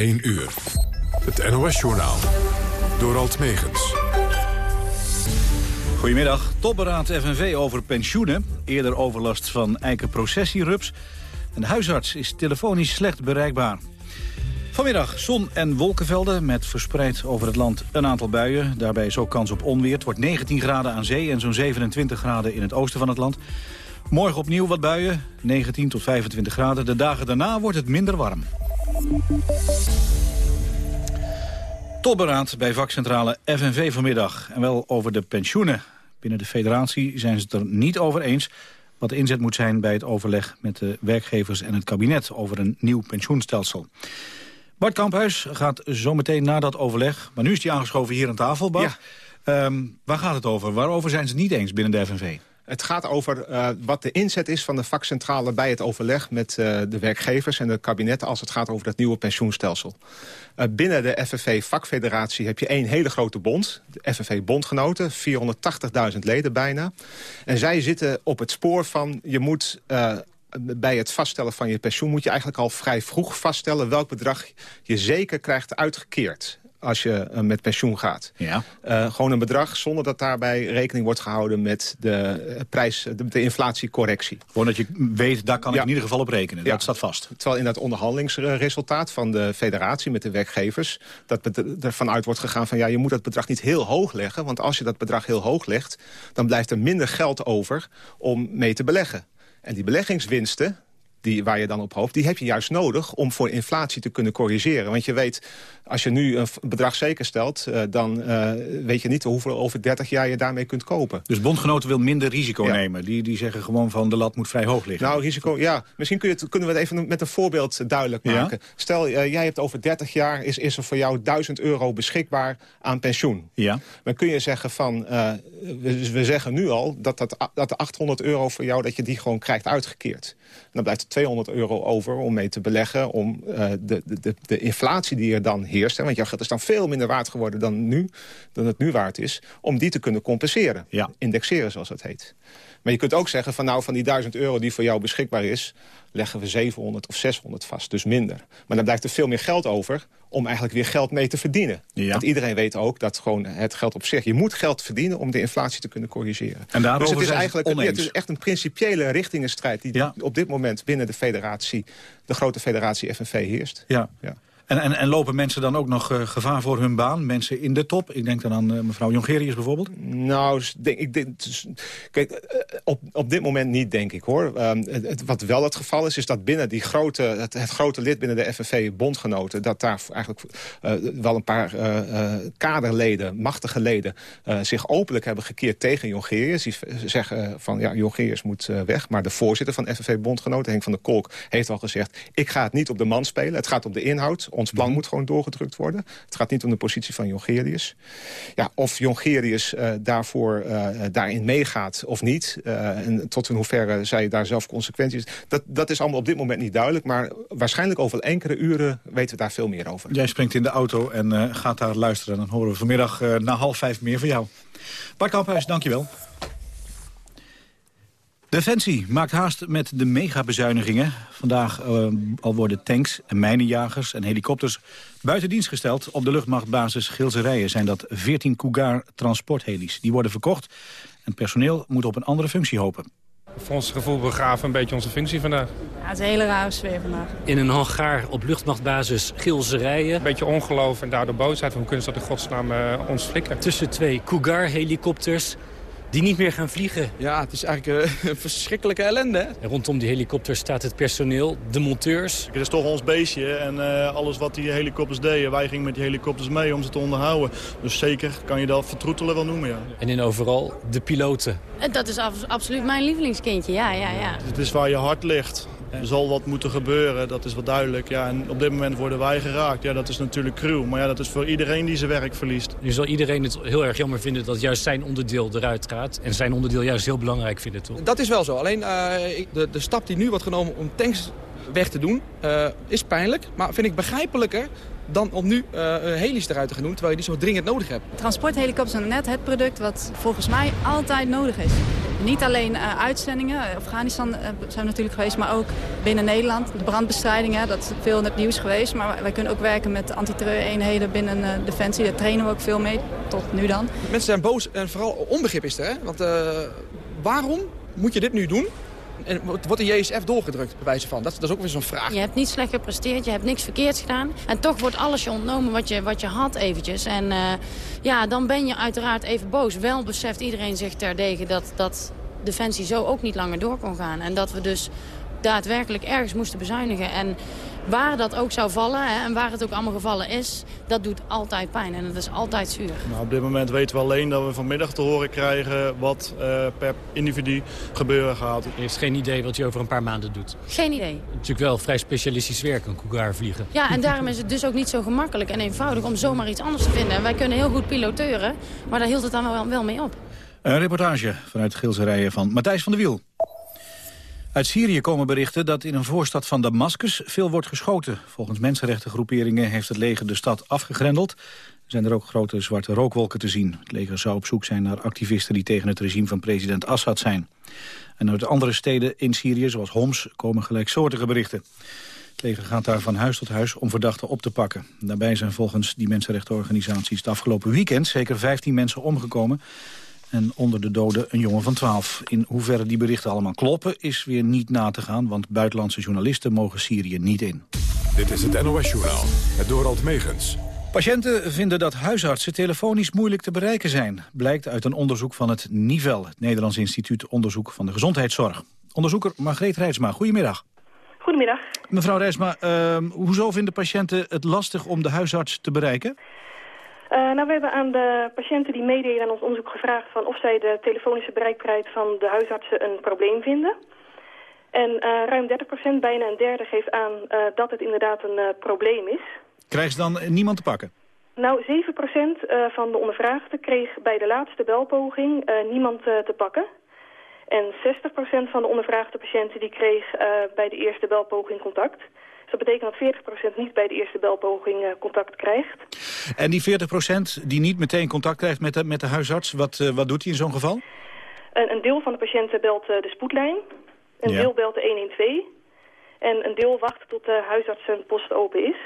1 uur. Het NOS-journaal. Door Alt Megens. Goedemiddag. Topberaad FNV over pensioenen. Eerder overlast van eikenprocessierups. En de huisarts is telefonisch slecht bereikbaar. Vanmiddag zon en wolkenvelden met verspreid over het land een aantal buien. Daarbij is ook kans op onweer. Het wordt 19 graden aan zee en zo'n 27 graden in het oosten van het land. Morgen opnieuw wat buien, 19 tot 25 graden. De dagen daarna wordt het minder warm. Topberaad bij vakcentrale FNV vanmiddag. En wel over de pensioenen. Binnen de federatie zijn ze het er niet over eens... wat de inzet moet zijn bij het overleg met de werkgevers en het kabinet... over een nieuw pensioenstelsel. Bart Kamphuis gaat zo meteen na dat overleg... maar nu is hij aangeschoven hier aan tafel, Bart. Ehm, waar gaat het over? Waarover zijn ze het niet eens binnen de FNV? Het gaat over uh, wat de inzet is van de vakcentrale bij het overleg met uh, de werkgevers en de kabinetten als het gaat over dat nieuwe pensioenstelsel. Uh, binnen de FNV vakfederatie heb je één hele grote bond, de FNV bondgenoten, 480.000 leden bijna. En zij zitten op het spoor van je moet bij het vaststellen van je pensioen moet je eigenlijk al vrij vroeg vaststellen welk bedrag je zeker krijgt uitgekeerd als je uh, met pensioen gaat. Ja. Uh, gewoon een bedrag zonder dat daarbij rekening wordt gehouden met de uh, prijs, de, de, inflatiecorrectie. Gewoon dat je weet, daar kan ik in ieder geval op rekenen. Ja. Dat staat vast. Terwijl in dat onderhandelingsresultaat van de federatie met de werkgevers... dat ervan uit wordt gegaan van ja, je moet dat bedrag niet heel hoog leggen. Want als je dat bedrag heel hoog legt, dan blijft er minder geld over om mee te beleggen. En die beleggingswinsten, die, waar je dan op hoopt... die heb je juist nodig om voor inflatie te kunnen corrigeren. Want je weet, als je nu een bedrag zeker stelt... Uh, dan uh, weet je niet hoeveel over 30 jaar je daarmee kunt kopen. Dus bondgenoten wil minder risico ja. nemen. Die, die zeggen gewoon van de lat moet vrij hoog liggen. Nou, risico, ja. Misschien kun je het, kunnen we het even met een voorbeeld duidelijk maken. Ja? Stel, uh, jij hebt over 30 jaar, is, is er voor jou 1000 euro beschikbaar aan pensioen. Ja. Dan kun je zeggen van, we, we, zeggen nu al... Dat, dat, dat de 800 euro voor jou, dat je die gewoon krijgt uitgekeerd. En dan blijft 200 euro over om mee te beleggen... om de, de, de inflatie die er dan heerst want jouw geld is dan veel minder waard geworden dan, nu, dan het nu waard is... om die te kunnen compenseren. Ja. Indexeren, zoals dat heet. Maar je kunt ook zeggen van nou van die 1000 euro die voor jou beschikbaar is... leggen we 700 of 600 vast, dus minder. Maar dan blijft er veel meer geld over om eigenlijk weer geld mee te verdienen. Ja. Want iedereen weet ook dat gewoon het geld op zich... je moet geld verdienen om de inflatie te kunnen corrigeren. En dus het is eigenlijk een, het is echt een principiële richtingenstrijd... die ja. op dit moment binnen de federatie, de grote federatie FNV heerst. Ja. ja. En, en, en, lopen mensen dan ook nog uh, gevaar voor hun baan? Mensen in de top? Ik denk dan aan uh, mevrouw Jongerius bijvoorbeeld. Nou, denk, ik denk, kijk, uh, op, op dit moment niet, denk ik, hoor. Um, het, wat wel het geval is, is dat binnen die grote, het, het grote lid binnen de FNV bondgenoten... dat daar eigenlijk wel een paar kaderleden, machtige leden... zich openlijk hebben gekeerd tegen Jongerius. Die zeggen van, ja, Jongerius moet weg. Maar de voorzitter van FNV bondgenoten, Henk van der Kolk, heeft al gezegd... ik ga het niet op de man spelen, het gaat om de inhoud ons plan -hmm. moet gewoon doorgedrukt worden. Het gaat niet om de positie van Jongerius. Ja, of Jongerius uh, daarvoor, uh, daarin meegaat of niet... Uh, en tot in hoeverre zij daar zelf consequenties... Dat, dat is allemaal op dit moment niet duidelijk. Maar waarschijnlijk over enkele uren weten we daar veel meer over. Jij springt in de auto en gaat daar luisteren. Dan horen we vanmiddag na half vijf meer van jou. Bart Kamphuis, dankjewel. Defensie maakt haast met de megabezuinigingen. Vandaag uh, al worden tanks en mijnenjagers en helikopters buiten dienst gesteld. Op de luchtmachtbasis Gilserijen zijn dat 14 Cougar transporthelis. Die worden verkocht en personeel moet op een andere functie hopen. Voor ons gevoel begraven een beetje onze functie vandaag. Ja, het is een hele rare sfeer vandaag. In een hangaar op luchtmachtbasis Gilserijen. Een beetje ongeloof en daardoor boosheid. Hoe kunnen ze dat in godsnaam uh, ons flikken? Tussen twee Cougar-helikopters die niet meer gaan vliegen. Ja, het is eigenlijk uh, een verschrikkelijke ellende. Hè? En rondom die helikopters staat het personeel, de monteurs. Het is toch ons beestje en uh, alles wat die helikopters deden, wij gingen met die helikopters mee om ze te onderhouden. Dus zeker kan je dat vertroetelen wel noemen, ja. En in overal de piloten. Dat is absoluut mijn lievelingskindje, ja, ja, ja. Het is waar je hart ligt. Er zal wat moeten gebeuren, dat is wel duidelijk. Ja, en op dit moment worden wij geraakt. Ja, dat is natuurlijk cruel. Maar ja, dat is voor iedereen die zijn werk verliest. Nu zal iedereen het heel erg jammer vinden dat juist zijn onderdeel eruit gaat. En zijn onderdeel juist heel belangrijk vinden, toch? Dat is wel zo. Alleen uh, de, de stap die nu wordt genomen om tanks weg te doen, uh, is pijnlijk. Maar vind ik begrijpelijker dan om nu uh, helis eruit te gaan doen, terwijl je die zo dringend nodig hebt. Transporthelikopters zijn net het product wat volgens mij altijd nodig is. Niet alleen uh, uitzendingen, Afghanistan uh, zijn we natuurlijk geweest, maar ook binnen Nederland. De brandbestrijding, hè, dat is veel in het nieuws geweest. Maar wij kunnen ook werken met antiterreureenheden binnen uh, Defensie. Daar trainen we ook veel mee, tot nu dan. Mensen zijn boos en vooral onbegrip is er. Hè? Want waarom moet je dit nu doen? En wordt de JSF doorgedrukt, bij wijze van? Dat, dat is ook weer zo'n vraag. Je hebt niet slecht gepresteerd, je hebt niks verkeerds gedaan. En toch wordt alles je ontnomen wat je, wat je had eventjes. En uh, ja, dan ben je uiteraard even boos. Wel beseft iedereen zich terdege dat, dat Defensie zo ook niet langer door kon gaan. En dat we dus daadwerkelijk ergens moesten bezuinigen. En waar dat ook zou vallen hè, en waar het ook allemaal gevallen is, dat doet altijd pijn en dat is altijd zuur. Nou, op dit moment weten we alleen dat we vanmiddag te horen krijgen wat uh, per individu gebeuren gaat. Je heeft geen idee wat je over een paar maanden doet? Geen idee. Het is natuurlijk wel vrij specialistisch werk, een cougar vliegen. Ja, en daarom is het dus ook niet zo gemakkelijk en eenvoudig om zomaar iets anders te vinden. wij kunnen heel goed piloteuren, maar daar hield het dan wel, wel mee op. Een reportage vanuit Gilserijen van Matthijs van der Wiel. Uit Syrië komen berichten dat in een voorstad van Damascus veel wordt geschoten. Volgens mensenrechtengroeperingen heeft het leger de stad afgegrendeld. Er zijn er ook grote zwarte rookwolken te zien. Het leger zou op zoek zijn naar activisten die tegen het regime van president Assad zijn. En uit andere steden in Syrië, zoals Homs, komen gelijksoortige berichten. Het leger gaat daar van huis tot huis om verdachten op te pakken. Daarbij zijn volgens die mensenrechtenorganisaties het afgelopen weekend zeker 15 mensen omgekomen. En onder de doden een jongen van 12. In hoeverre die berichten allemaal kloppen is weer niet na te gaan... want buitenlandse journalisten mogen Syrië niet in. Dit is het NOS-journaal, het Dorald Megens. Patiënten vinden dat huisartsen telefonisch moeilijk te bereiken zijn. Blijkt uit een onderzoek van het NIVEL, het Nederlands Instituut Onderzoek van de Gezondheidszorg. Onderzoeker Margreet Rijtsma, goedemiddag. Goedemiddag. Mevrouw Rijtsma, uh, hoezo vinden patiënten het lastig om de huisarts te bereiken? Uh, nou, we hebben aan de patiënten die meededen aan ons onderzoek gevraagd... van of zij de telefonische bereikbaarheid van de huisartsen een probleem vinden. En uh, ruim 30% bijna een derde, geeft aan uh, dat het inderdaad een probleem is. Krijgen ze dan niemand te pakken? Nou, 7% van de ondervraagden kreeg bij de laatste belpoging niemand te pakken. En 60% van de ondervraagde patiënten die kreeg bij de eerste belpoging contact... Dus dat betekent dat 40% niet bij de eerste belpoging uh, contact krijgt. En die 40% die niet meteen contact krijgt met de, met de huisarts, wat, uh, wat doet hij in zo'n geval? Een, een, deel van de patiënten belt uh, de spoedlijn. Een ja. deel belt de 112. En een deel wacht tot de huisarts zijn post open is.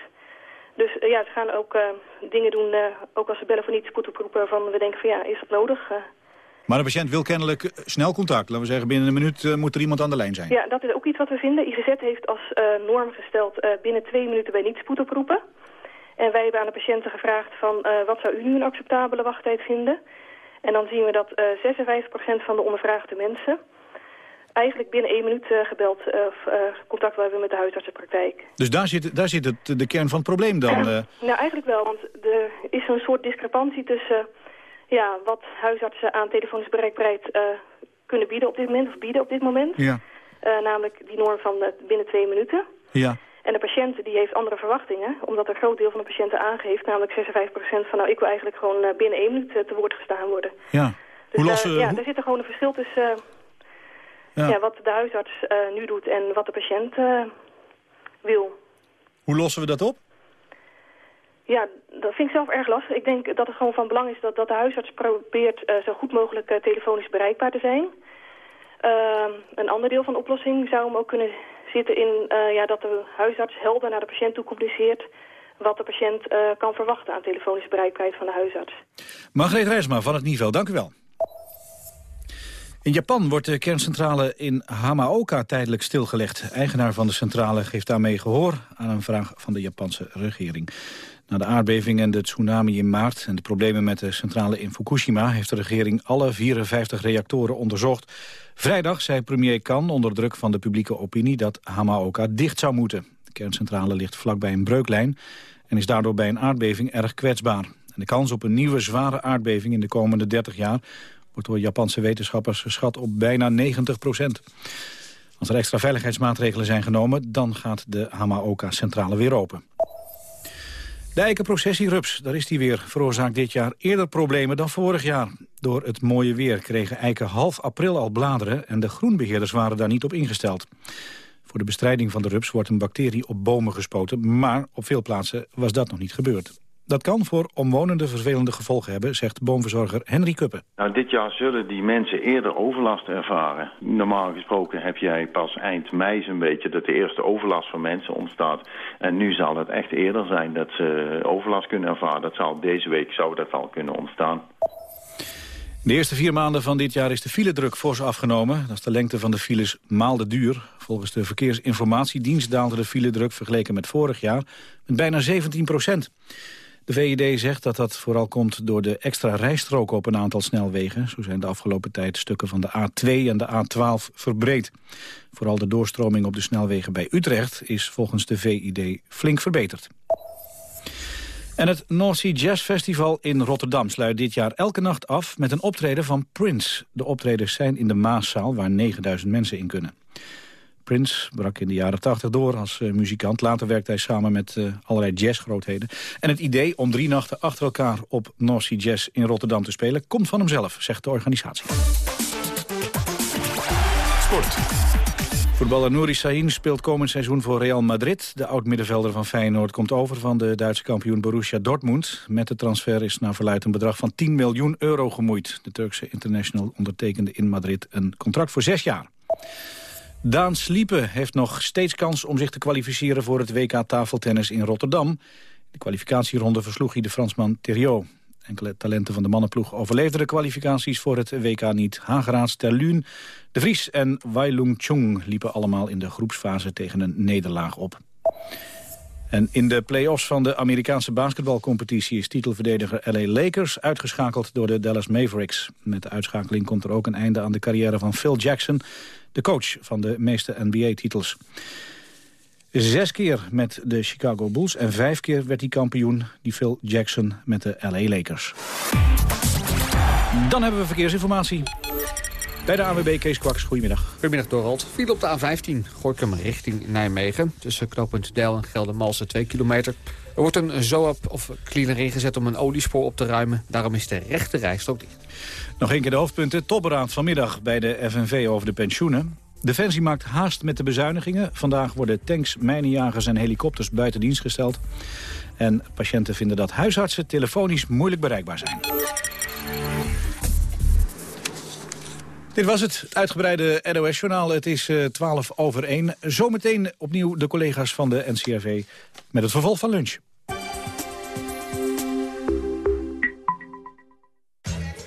Dus ja, ze gaan ook dingen doen, ook als ze bellen voor niet spoedoproepen, van we denken van ja, is dat nodig? Maar de patiënt wil kennelijk snel contact. Laten we zeggen, binnen een minuut uh, moet er iemand aan de lijn zijn. Ja, dat is ook iets wat we vinden. IGZ heeft als uh, norm gesteld uh, binnen twee minuten bij niet spoedoproepen. En wij hebben aan de patiënten gevraagd van wat zou u nu een acceptabele wachttijd vinden? En dan zien we dat 56% van de ondervraagde mensen eigenlijk binnen één minuut gebeld contact hebben met de huisartsenpraktijk. Dus daar zit, daar zit het, de kern van het probleem dan? nou, eigenlijk wel, want er is een soort discrepantie tussen ja, wat huisartsen aan telefonische bereikbaarheid uh, kunnen bieden op dit moment, of bieden op dit moment. Ja. Uh, namelijk die norm van uh, binnen twee minuten. Ja. En de patiënt die heeft andere verwachtingen, omdat een groot deel van de patiënten aangeeft, namelijk 56% van nou ik wil eigenlijk gewoon binnen één minuut te woord gestaan worden. Ja. Dus, Hoe lossen, ja, er zit er gewoon een verschil tussen ja. ja. wat de huisarts nu doet en wat de patiënt wil. Hoe lossen we dat op? Ja, dat vind ik zelf erg lastig. Ik denk dat het gewoon van belang is dat, dat de huisarts probeert uh, zo goed mogelijk uh, telefonisch bereikbaar te zijn. Uh, een ander deel van de oplossing zou hem ook kunnen zitten in ja, dat de huisarts helder naar de patiënt toe communiceert wat de patiënt kan verwachten aan telefonische bereikbaarheid van de huisarts. Margreet Rijsma van het niveau, dank u wel. In Japan wordt de kerncentrale in Hamaoka tijdelijk stilgelegd. Eigenaar van de centrale geeft daarmee gehoor aan een vraag van de Japanse regering. Na de aardbeving en de tsunami in maart en de problemen met de centrale in Fukushima... heeft de regering alle 54 reactoren onderzocht. Vrijdag zei premier Kan onder druk van de publieke opinie... dat Hamaoka dicht zou moeten. De kerncentrale ligt vlakbij een breuklijn... en is daardoor bij een aardbeving erg kwetsbaar. En de kans op een nieuwe zware aardbeving in de komende 30 jaar... wordt door Japanse wetenschappers geschat op bijna 90 procent. Als er extra veiligheidsmaatregelen zijn genomen... dan gaat de Hamaoka-centrale weer open. De eikenprocessierups, daar is die weer, veroorzaakt dit jaar eerder problemen dan vorig jaar. Door het mooie weer kregen eiken half april al bladeren en de groenbeheerders waren daar niet op ingesteld. Voor de bestrijding van de rups wordt een bacterie op bomen gespoten, maar op veel plaatsen was dat nog niet gebeurd. Dat kan voor omwonenden vervelende gevolgen hebben, zegt boomverzorger Henry Kuppen. Nou, dit jaar zullen die mensen eerder overlast ervaren. Normaal gesproken heb jij pas eind mei zo'n beetje dat de eerste overlast van mensen ontstaat. En nu zal het echt eerder zijn dat ze overlast kunnen ervaren. Dat zal deze week zou dat al kunnen ontstaan. De eerste vier maanden van dit jaar is de filedruk fors afgenomen. Dat is de lengte van de files maal de duur. Volgens de Verkeersinformatiedienst daalde de filedruk vergeleken met vorig jaar met bijna 17 procent. De VED zegt dat dat vooral komt door de extra rijstroken op een aantal snelwegen. Zo zijn de afgelopen tijd stukken van de A2 en de A12 verbreed. Vooral de doorstroming op de snelwegen bij Utrecht is volgens de VID flink verbeterd. En het North Sea Jazz Festival in Rotterdam sluit dit jaar elke nacht af met een optreden van Prince. De optredens zijn in de Maaszaal waar 9000 mensen in kunnen. Prince brak in de jaren 80 door als uh, muzikant. Later werkte hij samen met uh, allerlei jazzgrootheden. En het idee om drie nachten achter elkaar op North Sea Jazz in Rotterdam te spelen... komt van hemzelf, zegt de organisatie. Sport. Voetballer Nouri Sahin speelt komend seizoen voor Real Madrid. De oud-middenvelder van Feyenoord komt over van de Duitse kampioen Borussia Dortmund. Met de transfer is naar verluidt een bedrag van 10 miljoen euro gemoeid. De Turkse international ondertekende in Madrid een contract voor zes jaar. Daan Sliepen heeft nog steeds kans om zich te kwalificeren voor het WK tafeltennis in Rotterdam. De kwalificatieronde versloeg hij de Fransman Theriot. Enkele talenten van de mannenploeg overleefden de kwalificaties voor het WK niet. Hageraad, Terluun, De Vries en Wailung Chung liepen allemaal in de groepsfase tegen een nederlaag op. En in de play-offs van de Amerikaanse basketbalcompetitie is titelverdediger LA Lakers uitgeschakeld door de Dallas Mavericks. Met de uitschakeling komt er ook een einde aan de carrière van Phil Jackson, de coach van de meeste NBA-titels. Zes keer met de Chicago Bulls en vijf keer werd hij kampioen, die Phil Jackson met de LA Lakers. Dan hebben we verkeersinformatie. Bij de AWB Kees Kwaks, goedemiddag. Goedemiddag Dorald. Viel op de A15, Gorkum richting Nijmegen. Tussen knooppunt Deil en Geldermalsen 2 kilometer. Er wordt een ZOAP of cleaner ingezet om een oliespoor op te ruimen. Daarom is de rechte rijstrook dicht. Nog een keer de hoofdpunten. Topberaad vanmiddag bij de FNV over de pensioenen. Defensie maakt haast met de bezuinigingen. Vandaag worden tanks, mijnenjagers en helikopters buiten dienst gesteld. En patiënten vinden dat huisartsen telefonisch moeilijk bereikbaar zijn. Dit was het uitgebreide NOS-journaal. Het is uh, 12 over 1. Zometeen opnieuw de collega's van de NCRV met het vervolg van lunch.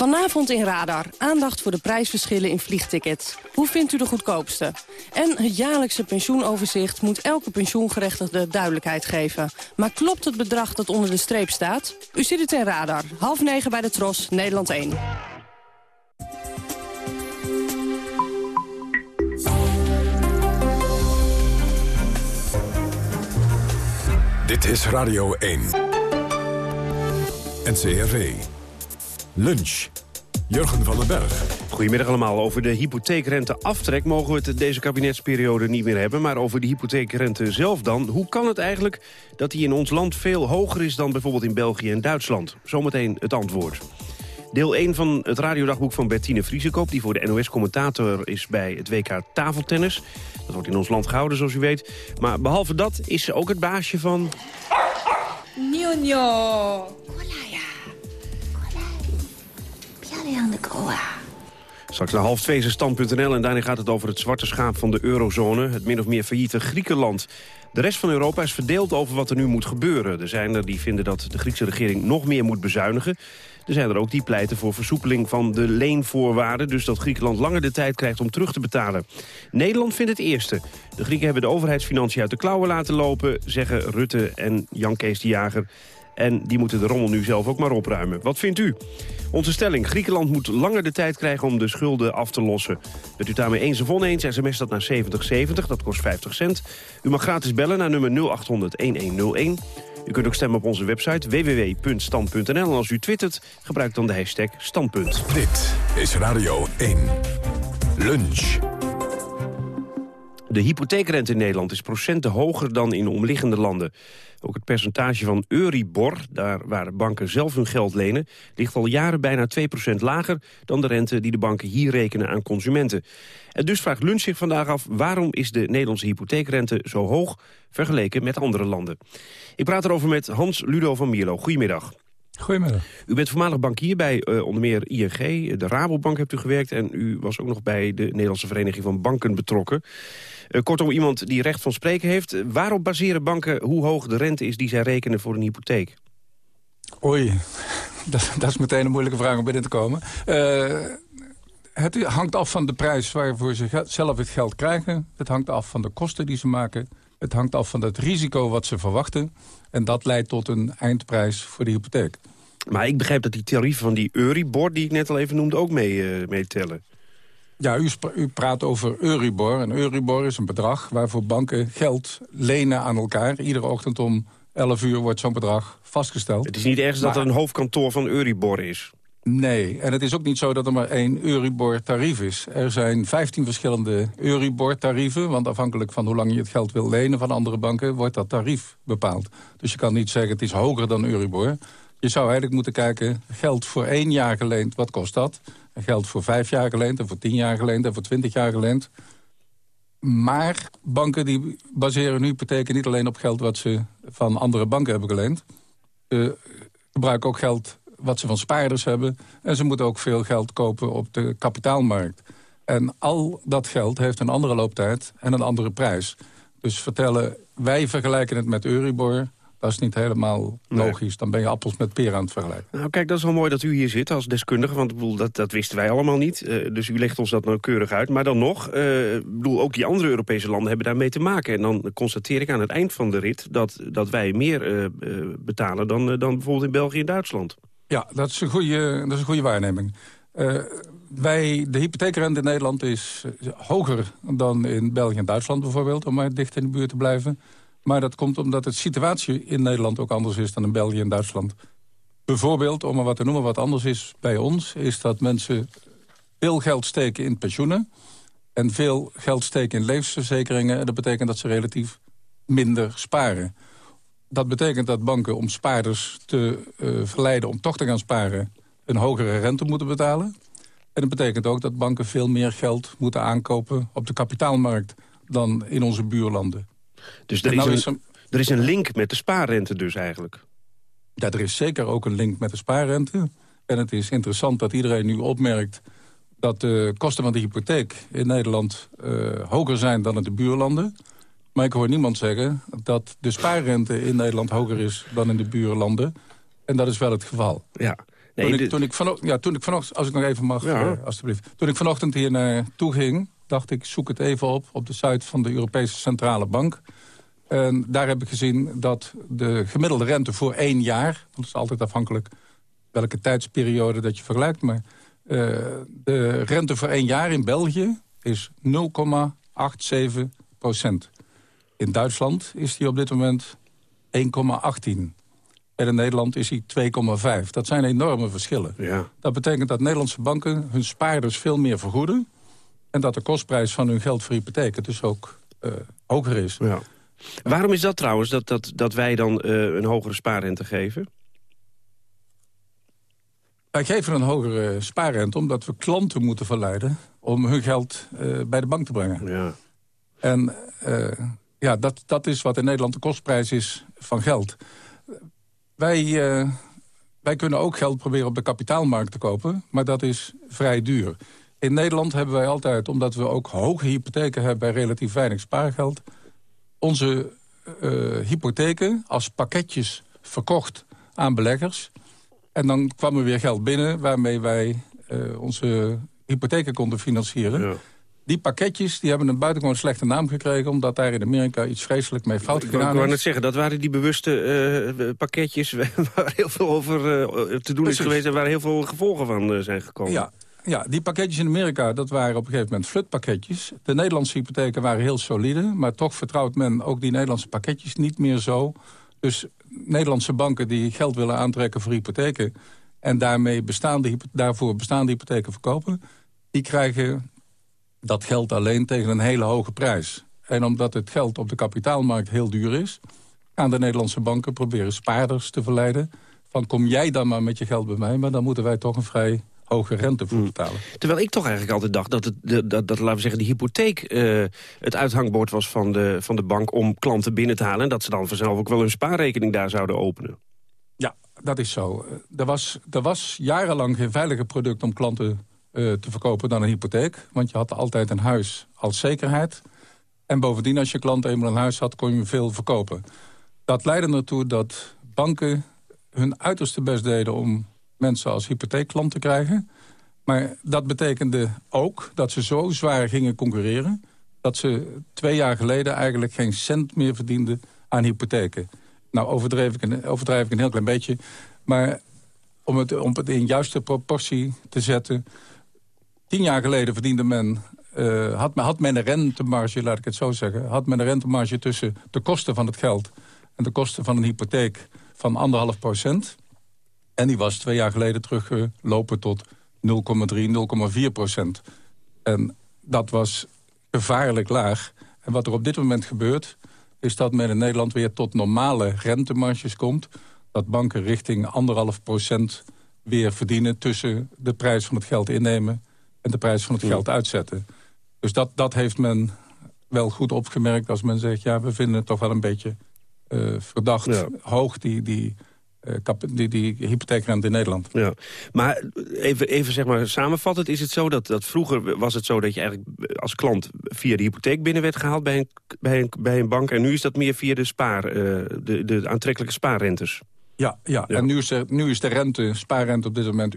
Vanavond in Radar. Aandacht voor de prijsverschillen in vliegtickets. Hoe vindt u de goedkoopste? En het jaarlijkse pensioenoverzicht moet elke pensioengerechtigde duidelijkheid geven. Maar klopt het bedrag dat onder de streep staat? U ziet het in Radar. Half negen bij de Tros, Nederland 1. Dit is Radio 1. NCRV. Lunch. Jurgen van den Berg. Goedemiddag allemaal. Over de hypotheekrenteaftrek mogen we het deze kabinetsperiode niet meer hebben. Maar over de hypotheekrente zelf dan. Hoe kan het eigenlijk dat die in ons land veel hoger is dan bijvoorbeeld in België en Duitsland? Zometeen het antwoord. Deel 1 van het radiodagboek van Bertine Vriesekoop... die voor de NOS-commentator is bij het WK tafeltennis. Dat wordt in ons land gehouden, zoals u weet. Maar behalve dat is ze ook het baasje van... Njonjo. Straks naar half twee is stand.nl en daarin gaat het over het zwarte schaap van de eurozone. Het min of meer failliete Griekenland. De rest van Europa is verdeeld over wat er nu moet gebeuren. Er zijn er die vinden dat de Griekse regering nog meer moet bezuinigen. Er zijn er ook die pleiten voor versoepeling van de leenvoorwaarden... dus dat Griekenland langer de tijd krijgt om terug te betalen. Nederland vindt het eerste. De Grieken hebben de overheidsfinanciën uit de klauwen laten lopen... zeggen Rutte en Jan Kees de Jager... En die moeten de rommel nu zelf ook maar opruimen. Wat vindt u? Onze stelling, Griekenland moet langer de tijd krijgen om de schulden af te lossen. Bent u daarmee eens of oneens, sms dat naar 7070, dat kost 50 cent. U mag gratis bellen naar nummer 0800-1101. U kunt ook stemmen op onze website www.stand.nl. En als u twittert, gebruik dan de hashtag standpunt. Dit is Radio 1. Lunch. De hypotheekrente in Nederland is procenten hoger dan in omliggende landen. Ook het percentage van Euribor, daar waar banken zelf hun geld lenen... ligt al jaren bijna 2% lager dan de rente die de banken hier rekenen aan consumenten. En dus vraagt Lunch zich vandaag af waarom is de Nederlandse hypotheekrente zo hoog... vergeleken met andere landen. Ik praat erover met Hans Ludo van Mierlo. Goedemiddag. Goedemiddag. U bent voormalig bankier bij uh, onder meer ING. De Rabobank hebt u gewerkt en u was ook nog bij de Nederlandse Vereniging van Banken betrokken. Uh, kortom, iemand die recht van spreken heeft. Waarop baseren banken hoe hoog de rente is die zij rekenen voor een hypotheek? Oei, dat, dat is meteen een moeilijke vraag om binnen te komen. Uh, het hangt af van de prijs waarvoor ze zelf het geld krijgen. Het hangt af van de kosten die ze maken. Het hangt af van het risico wat ze verwachten. En dat leidt tot een eindprijs voor de hypotheek. Maar ik begrijp dat die tarieven van die Euribor... die ik net al even noemde, ook mee, uh, meetellen. Ja, u, u, praat over Euribor. En Euribor is een bedrag waarvoor banken geld lenen aan elkaar. Iedere ochtend om 11 uur wordt zo'n bedrag vastgesteld. Het is niet ergens maar... dat er een hoofdkantoor van Euribor is. Nee, en het is ook niet zo dat er maar één Euribor-tarief is. Er zijn 15 verschillende Euribor-tarieven... want afhankelijk van hoe lang je het geld wil lenen van andere banken... wordt dat tarief bepaald. Dus je kan niet zeggen het is hoger dan Euribor. Je zou eigenlijk moeten kijken, geld voor één jaar geleend, wat kost dat? En geld voor vijf jaar geleend, en voor tien jaar geleend, en voor twintig jaar geleend. Maar banken die baseren hun hypotheken niet alleen op geld... wat ze van andere banken hebben geleend. Ze gebruiken ook geld wat ze van spaarders hebben. En ze moeten ook veel geld kopen op de kapitaalmarkt. En al dat geld heeft een andere looptijd en een andere prijs. Dus vertellen, wij vergelijken het met Euribor... Dat is niet helemaal logisch. Dan ben je appels met peren aan het vergelijken. Nou, kijk, dat is wel mooi dat u hier zit als deskundige. Want bedoel, dat, dat wisten wij allemaal niet. Uh, dus u legt ons dat nauwkeurig uit. Maar dan nog, uh, bedoel, ook die andere Europese landen hebben daarmee te maken. En dan constateer ik aan het eind van de rit... dat, dat wij meer uh, betalen dan, dan bijvoorbeeld in België en Duitsland. Ja, dat is een goede, dat is een goede waarneming. Uh, wij, de hypotheekrente in Nederland is hoger dan in België en Duitsland bijvoorbeeld... om maar dicht in de buurt te blijven. Maar dat komt omdat de situatie in Nederland ook anders is dan in België en Duitsland. Bijvoorbeeld, om maar wat te noemen wat anders is bij ons... is dat mensen veel geld steken in pensioenen... en veel geld steken in levensverzekeringen. En dat betekent dat ze relatief minder sparen dat betekent dat banken om spaarders te uh, verleiden om toch te gaan sparen... een hogere rente moeten betalen. En dat betekent ook dat banken veel meer geld moeten aankopen op de kapitaalmarkt... dan in onze buurlanden. Dus er, is, nou een, is een, er is een link met de spaarrente dus eigenlijk? Ja, er is zeker ook een link met de spaarrente. En het is interessant dat iedereen nu opmerkt dat de kosten van de hypotheek in Nederland uh, hoger zijn dan in de buurlanden. Maar ik hoor niemand zeggen dat de spaarrente in Nederland hoger is dan in de buurlanden. En dat is wel het geval. Ja. Nee, toen, ik, toen, ik vanochtend, ja, toen ik vanochtend, als ik nog even mag, ja. uh, alstublieft. Toen ik vanochtend hier naartoe ging, dacht ik, zoek het even op op de site van de Europese Centrale Bank. En daar heb ik gezien dat de gemiddelde rente voor één jaar... want het is altijd afhankelijk welke tijdsperiode dat je vergelijkt... maar uh, de rente voor één jaar in België is 0,87 procent. In Duitsland is die op dit moment 1,18. En in Nederland is hij 2,5. Dat zijn enorme verschillen. Ja. Dat betekent dat Nederlandse banken hun spaarders veel meer vergoeden... en dat de kostprijs van hun geld voor hypotheken dus ook uh, hoger is. Ja. Waarom is dat trouwens, dat, dat, dat wij dan uh, een hogere spaarrente geven? Wij geven een hogere spaarrente omdat we klanten moeten verleiden... om hun geld uh, bij de bank te brengen. Ja. En ja, dat, dat is wat in Nederland de kostprijs is van geld. Wij, uh, wij kunnen ook geld proberen op de kapitaalmarkt te kopen, maar dat is vrij duur. In Nederland hebben wij altijd, omdat we ook hoge hypotheken hebben... bij relatief weinig spaargeld, onze uh, hypotheken als pakketjes verkocht aan beleggers. En dan kwam er weer geld binnen waarmee wij uh, onze hypotheken konden financieren. Ja. Die pakketjes die hebben een buitengewoon slechte naam gekregen... omdat daar in Amerika iets vreselijk mee fout gedaan is. Ik wou net zeggen, dat waren die bewuste uh, pakketjes... waar heel veel over uh, te doen Precies. is geweest... en waar heel veel gevolgen van uh, zijn gekomen. Ja, ja, die pakketjes in Amerika, dat waren op een gegeven moment flutpakketjes. De Nederlandse hypotheken waren heel solide... maar toch vertrouwt men ook die Nederlandse pakketjes niet meer zo. Dus Nederlandse banken die geld willen aantrekken voor hypotheken... en daarmee bestaande, daarvoor bestaande hypotheken verkopen... die krijgen dat geldt alleen tegen een hele hoge prijs. En omdat het geld op de kapitaalmarkt heel duur is... gaan de Nederlandse banken proberen spaarders te verleiden... van kom jij dan maar met je geld bij mij... maar dan moeten wij toch een vrij hoge rente voor betalen. Terwijl ik toch eigenlijk altijd dacht dat, het, de, dat, dat laten we zeggen, die hypotheek uh, het uithangbord was van de, van de bank om klanten binnen te halen. En dat ze dan vanzelf ook wel hun spaarrekening daar zouden openen. Ja, dat is zo. Er was, er was jarenlang geen veiliger product om klanten uh, te verkopen dan een hypotheek. Want je had altijd een huis als zekerheid. En bovendien, als je klant eenmaal een huis had, kon je veel verkopen. Dat leidde ertoe dat banken hun uiterste best deden om mensen als hypotheekklant te krijgen. Maar dat betekende ook dat ze zo zwaar gingen concurreren... dat ze twee jaar geleden eigenlijk geen cent meer verdienden aan hypotheken. Nou overdrijf ik een, overdrijf ik een heel klein beetje. Maar om het, om het in juiste proportie te zetten... tien jaar geleden verdiende men... Uh, had, had men een rentemarge, laat ik het zo zeggen... had men een rentemarge tussen de kosten van het geld... en de kosten van een hypotheek van anderhalf procent... En die was twee jaar geleden teruggelopen tot 0,3, 0,4 procent. En dat was gevaarlijk laag. En wat er op dit moment gebeurt... is dat men in Nederland weer tot normale rentemarges komt. Dat banken richting anderhalf procent weer verdienen... tussen de prijs van het geld innemen en de prijs van het geld uitzetten. Dus dat, dat heeft men wel goed opgemerkt als men zegt... ja, we vinden het toch wel een beetje uh, verdacht hoog, die, die uh, die, die hypotheekrente in Nederland. Ja. Maar even, even zeg maar samenvattend, is het zo dat, dat vroeger was het zo dat je eigenlijk als klant via de hypotheek binnen werd gehaald bij een, bij een, bij een bank. En nu is dat meer via de, spaar, uh, de, de aantrekkelijke spaarrentes. Ja, ja. en nu is, er, nu is de rente, spaarrente op dit moment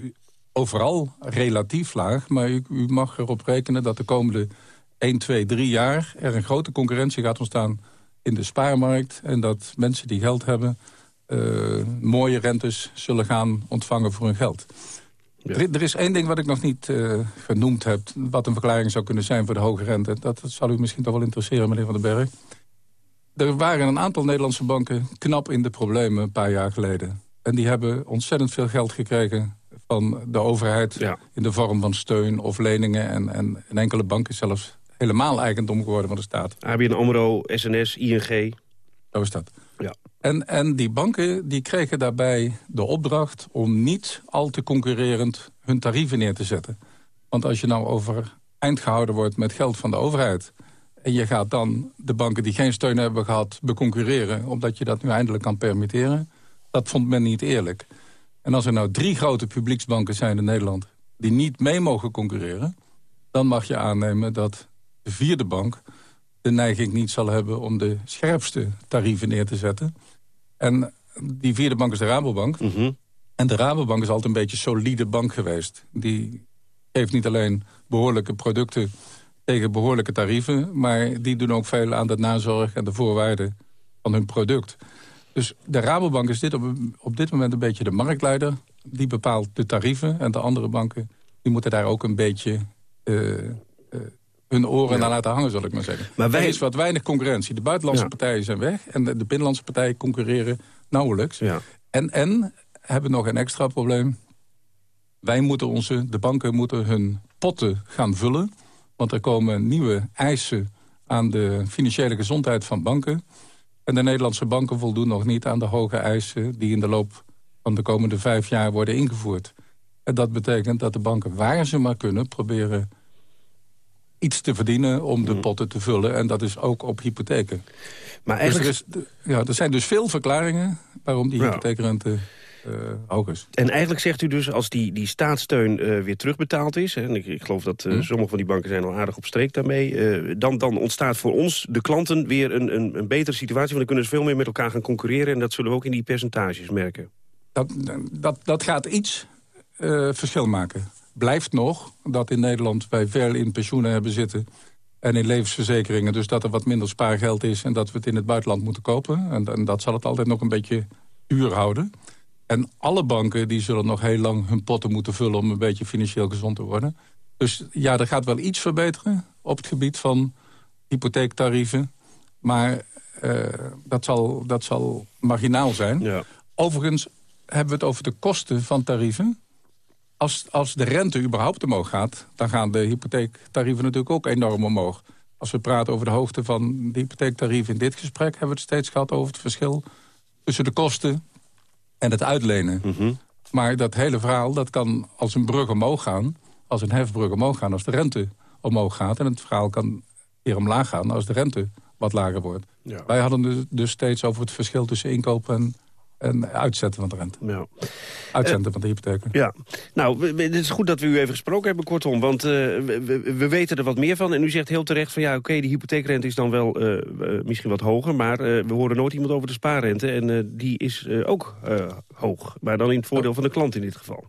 overal relatief laag. Maar u, u mag erop rekenen dat de komende 1, 2, 3 jaar er een grote concurrentie gaat ontstaan in de spaarmarkt. En dat mensen die geld hebben uh, mooie rentes zullen gaan ontvangen voor hun geld. Er, er, is één ding wat ik nog niet uh, genoemd heb... wat een verklaring zou kunnen zijn voor de hoge rente. Dat, dat zal u misschien toch wel interesseren, meneer Van den Berg. Er waren een aantal Nederlandse banken knap in de problemen een paar jaar geleden. En die hebben ontzettend veel geld gekregen van de overheid... in de vorm van steun of leningen. En, en enkele banken zelfs helemaal eigendom geworden van de staat. ABN AMRO, SNS, ING. Zo is dat. Ja. En, en die banken die kregen daarbij de opdracht om niet al te concurrerend hun tarieven neer te zetten. Want als je nou over eind gehouden wordt met geld van de overheid... en je gaat dan de banken die geen steun hebben gehad beconcurreren... omdat je dat nu eindelijk kan permitteren, dat vond men niet eerlijk. En als er nou drie grote publieksbanken zijn in Nederland... die niet mee mogen concurreren... dan mag je aannemen dat de vierde bank de neiging niet zal hebben... om de scherpste tarieven neer te zetten... En die vierde bank is de Rabobank. Mhm. En de Rabobank is altijd een beetje een solide bank geweest. Die geeft niet alleen behoorlijke producten tegen behoorlijke tarieven... maar die doen ook veel aan de nazorg en de voorwaarden van hun product. Dus de Rabobank is dit op, op dit moment een beetje de marktleider. Die bepaalt de tarieven en de andere banken die moeten daar ook een beetje... Uh, hun oren naar laten hangen, zal ik maar zeggen. Maar wij... Er is wat weinig concurrentie. De buitenlandse partijen zijn weg en de, de, binnenlandse partijen concurreren nauwelijks. Ja. En, en hebben nog een extra probleem. Wij moeten onze, de banken moeten hun potten gaan vullen. Want er komen nieuwe eisen aan de financiële gezondheid van banken. En de Nederlandse banken voldoen nog niet aan de hoge eisen... die in de loop van de komende vijf jaar worden ingevoerd. En dat betekent dat de banken waar ze maar kunnen proberen iets te verdienen om de mm. potten te vullen. En dat is ook op hypotheken. Maar dus eigenlijk... er, is, ja, er zijn dus veel verklaringen waarom die hypotheekrente hoog is. En eigenlijk zegt u dus als die, die staatssteun uh, weer terugbetaald is... en ik, ik geloof dat uh, sommige van die banken zijn al aardig op streek daarmee... dan, dan ontstaat voor ons, de klanten, weer een, een, een betere situatie... want dan kunnen ze veel meer met elkaar gaan concurreren... en dat zullen we ook in die percentages merken. Dat, dat, dat gaat iets verschil maken blijft nog dat in Nederland wij veel in pensioenen hebben zitten... en in levensverzekeringen, dus dat er wat minder spaargeld is... en dat we het in het buitenland moeten kopen. En, en dat zal het altijd nog een beetje duur houden. En alle banken die zullen nog heel lang hun potten moeten vullen... om een beetje financieel gezond te worden. Dus ja, er gaat wel iets verbeteren op het gebied van hypotheektarieven. Maar uh, dat, zal, dat zal marginaal zijn. Ja. Overigens hebben we het over de kosten van tarieven als, als de rente überhaupt omhoog gaat... dan gaan de hypotheektarieven natuurlijk ook enorm omhoog. Als we praten over de hoogte van de hypotheektarief in dit gesprek... hebben we het steeds gehad over het verschil tussen de kosten en het uitlenen. Mhm. Maar dat hele verhaal dat kan als een brug omhoog gaan... als een hefbrug omhoog gaan als de rente omhoog gaat. En het verhaal kan weer omlaag gaan als de rente wat lager wordt. Ja. Wij hadden dus- dus steeds over het verschil tussen inkopen en, en uitzetten van de rente. Ja. Uitzetten van de hypotheken. Ja, nou, het is goed dat we u even gesproken hebben, kortom. Want eh, we, we- we weten er wat meer van. En u zegt heel terecht van ja, oké, die hypotheekrente is dan wel eh, eh, misschien wat hoger. Maar we horen nooit iemand over de spaarrente. En die is ook hoog. Maar dan in het voordeel van de klant in dit geval.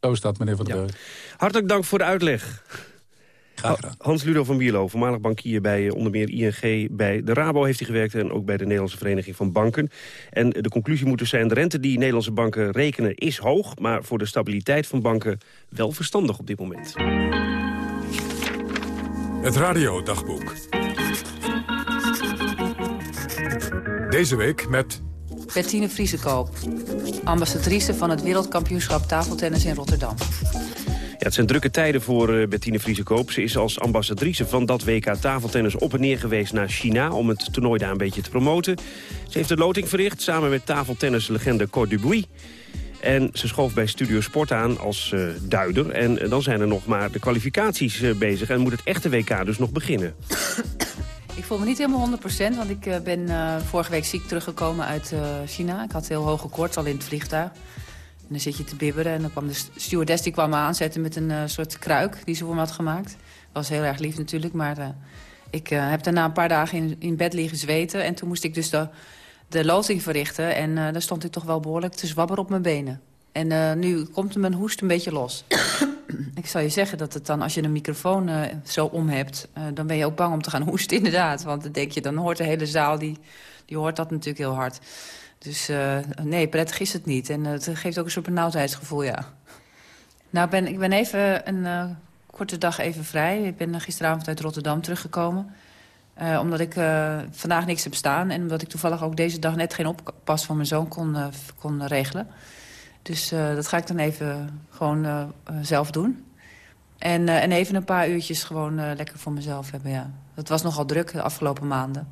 Zo dat, meneer Van der Ja. Hartelijk dank voor de uitleg. Graag gedaan. Hans Ludo van Bierlo, voormalig bankier bij eh, onder meer ING. Bij de Rabo heeft hij gewerkt en ook bij de Nederlandse Vereniging van Banken. En de conclusie moet dus zijn, de rente die Nederlandse banken rekenen is hoog... maar voor de stabiliteit van banken wel verstandig op dit moment. Het radiodagboek. Deze week met Bettine Vriesekoop, ambassadrice van het wereldkampioenschap tafeltennis in Rotterdam. Ja, het zijn drukke tijden voor eh, Bettine Vriesekoop. Ze is als ambassadrice van dat WK tafeltennis op en neer geweest naar China... om het toernooi daar een beetje te promoten. Ze heeft de loting verricht samen met tafeltennislegende Cor Dubuis. En ze schoof bij Studio Sport aan als eh, duider. En eh, dan zijn er nog maar de kwalificaties bezig... en moet het echte WK dus nog beginnen. Ik voel me niet helemaal 100%, want ik ben vorige week ziek teruggekomen uit China. Ik had heel hoge koorts al in het vliegtuig. En dan zit je te bibberen en dan kwam de st- stewardess die kwam me aanzetten met een eh, soort kruik die ze voor me had gemaakt. Was heel erg lief natuurlijk, maar eh, ik eh, heb daarna een paar dagen in, in bed liggen zweten. En toen moest ik dus de, de loting verrichten en daar stond ik toch wel behoorlijk te zwabberen op mijn benen. En nu komt mijn hoest een beetje los. ik zal je zeggen dat het dan, als je een microfoon zo om hebt... dan ben je ook bang om te gaan hoesten, inderdaad. Want dan denk je, dan hoort de hele zaal, die, die hoort dat natuurlijk heel hard. Dus eh, nee, prettig is het niet. En eh, het geeft ook een soort benauwdheidsgevoel, ja. Nou, ben, ik ben even een eh, korte dag even vrij. Ik ben gisteravond uit Rotterdam teruggekomen. Omdat ik vandaag niks heb staan. En omdat ik toevallig ook deze dag net geen oppas van mijn zoon kon, kon regelen. Dus dat ga ik dan even gewoon zelf doen. En, en even een paar uurtjes gewoon lekker voor mezelf hebben, ja. Het was nogal druk de afgelopen maanden.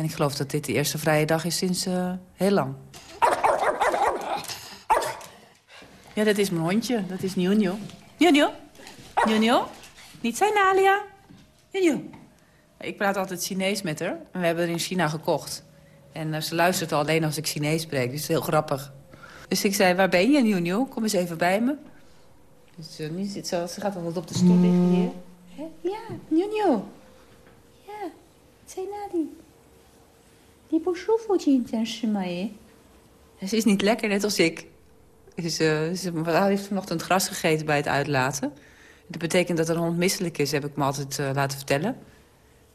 En ik geloof dat dit de eerste vrije dag is sinds eh, heel lang. Ja, dat is mijn hondje. Dat is Njonjo. Njonjo? Njonjo? Niet zijn Alia? Njonjo? Ik praat altijd Chinees met haar. En we hebben haar in China gekocht. En eh, ze luistert al alleen als ik Chinees spreek. Dus is heel grappig. Dus ik zei, waar ben je, Njonjo? Kom eens even bij me. Dus eh, zit ze, ze gaat altijd op de stoel liggen hier. Ja, Njonjo. Ja, zijn Die Ze is niet lekker, net als ik. Dus, eh, ze heeft vanochtend gras gegeten bij het uitlaten. Dat betekent dat een hond misselijk is, heb ik me altijd eh, laten vertellen.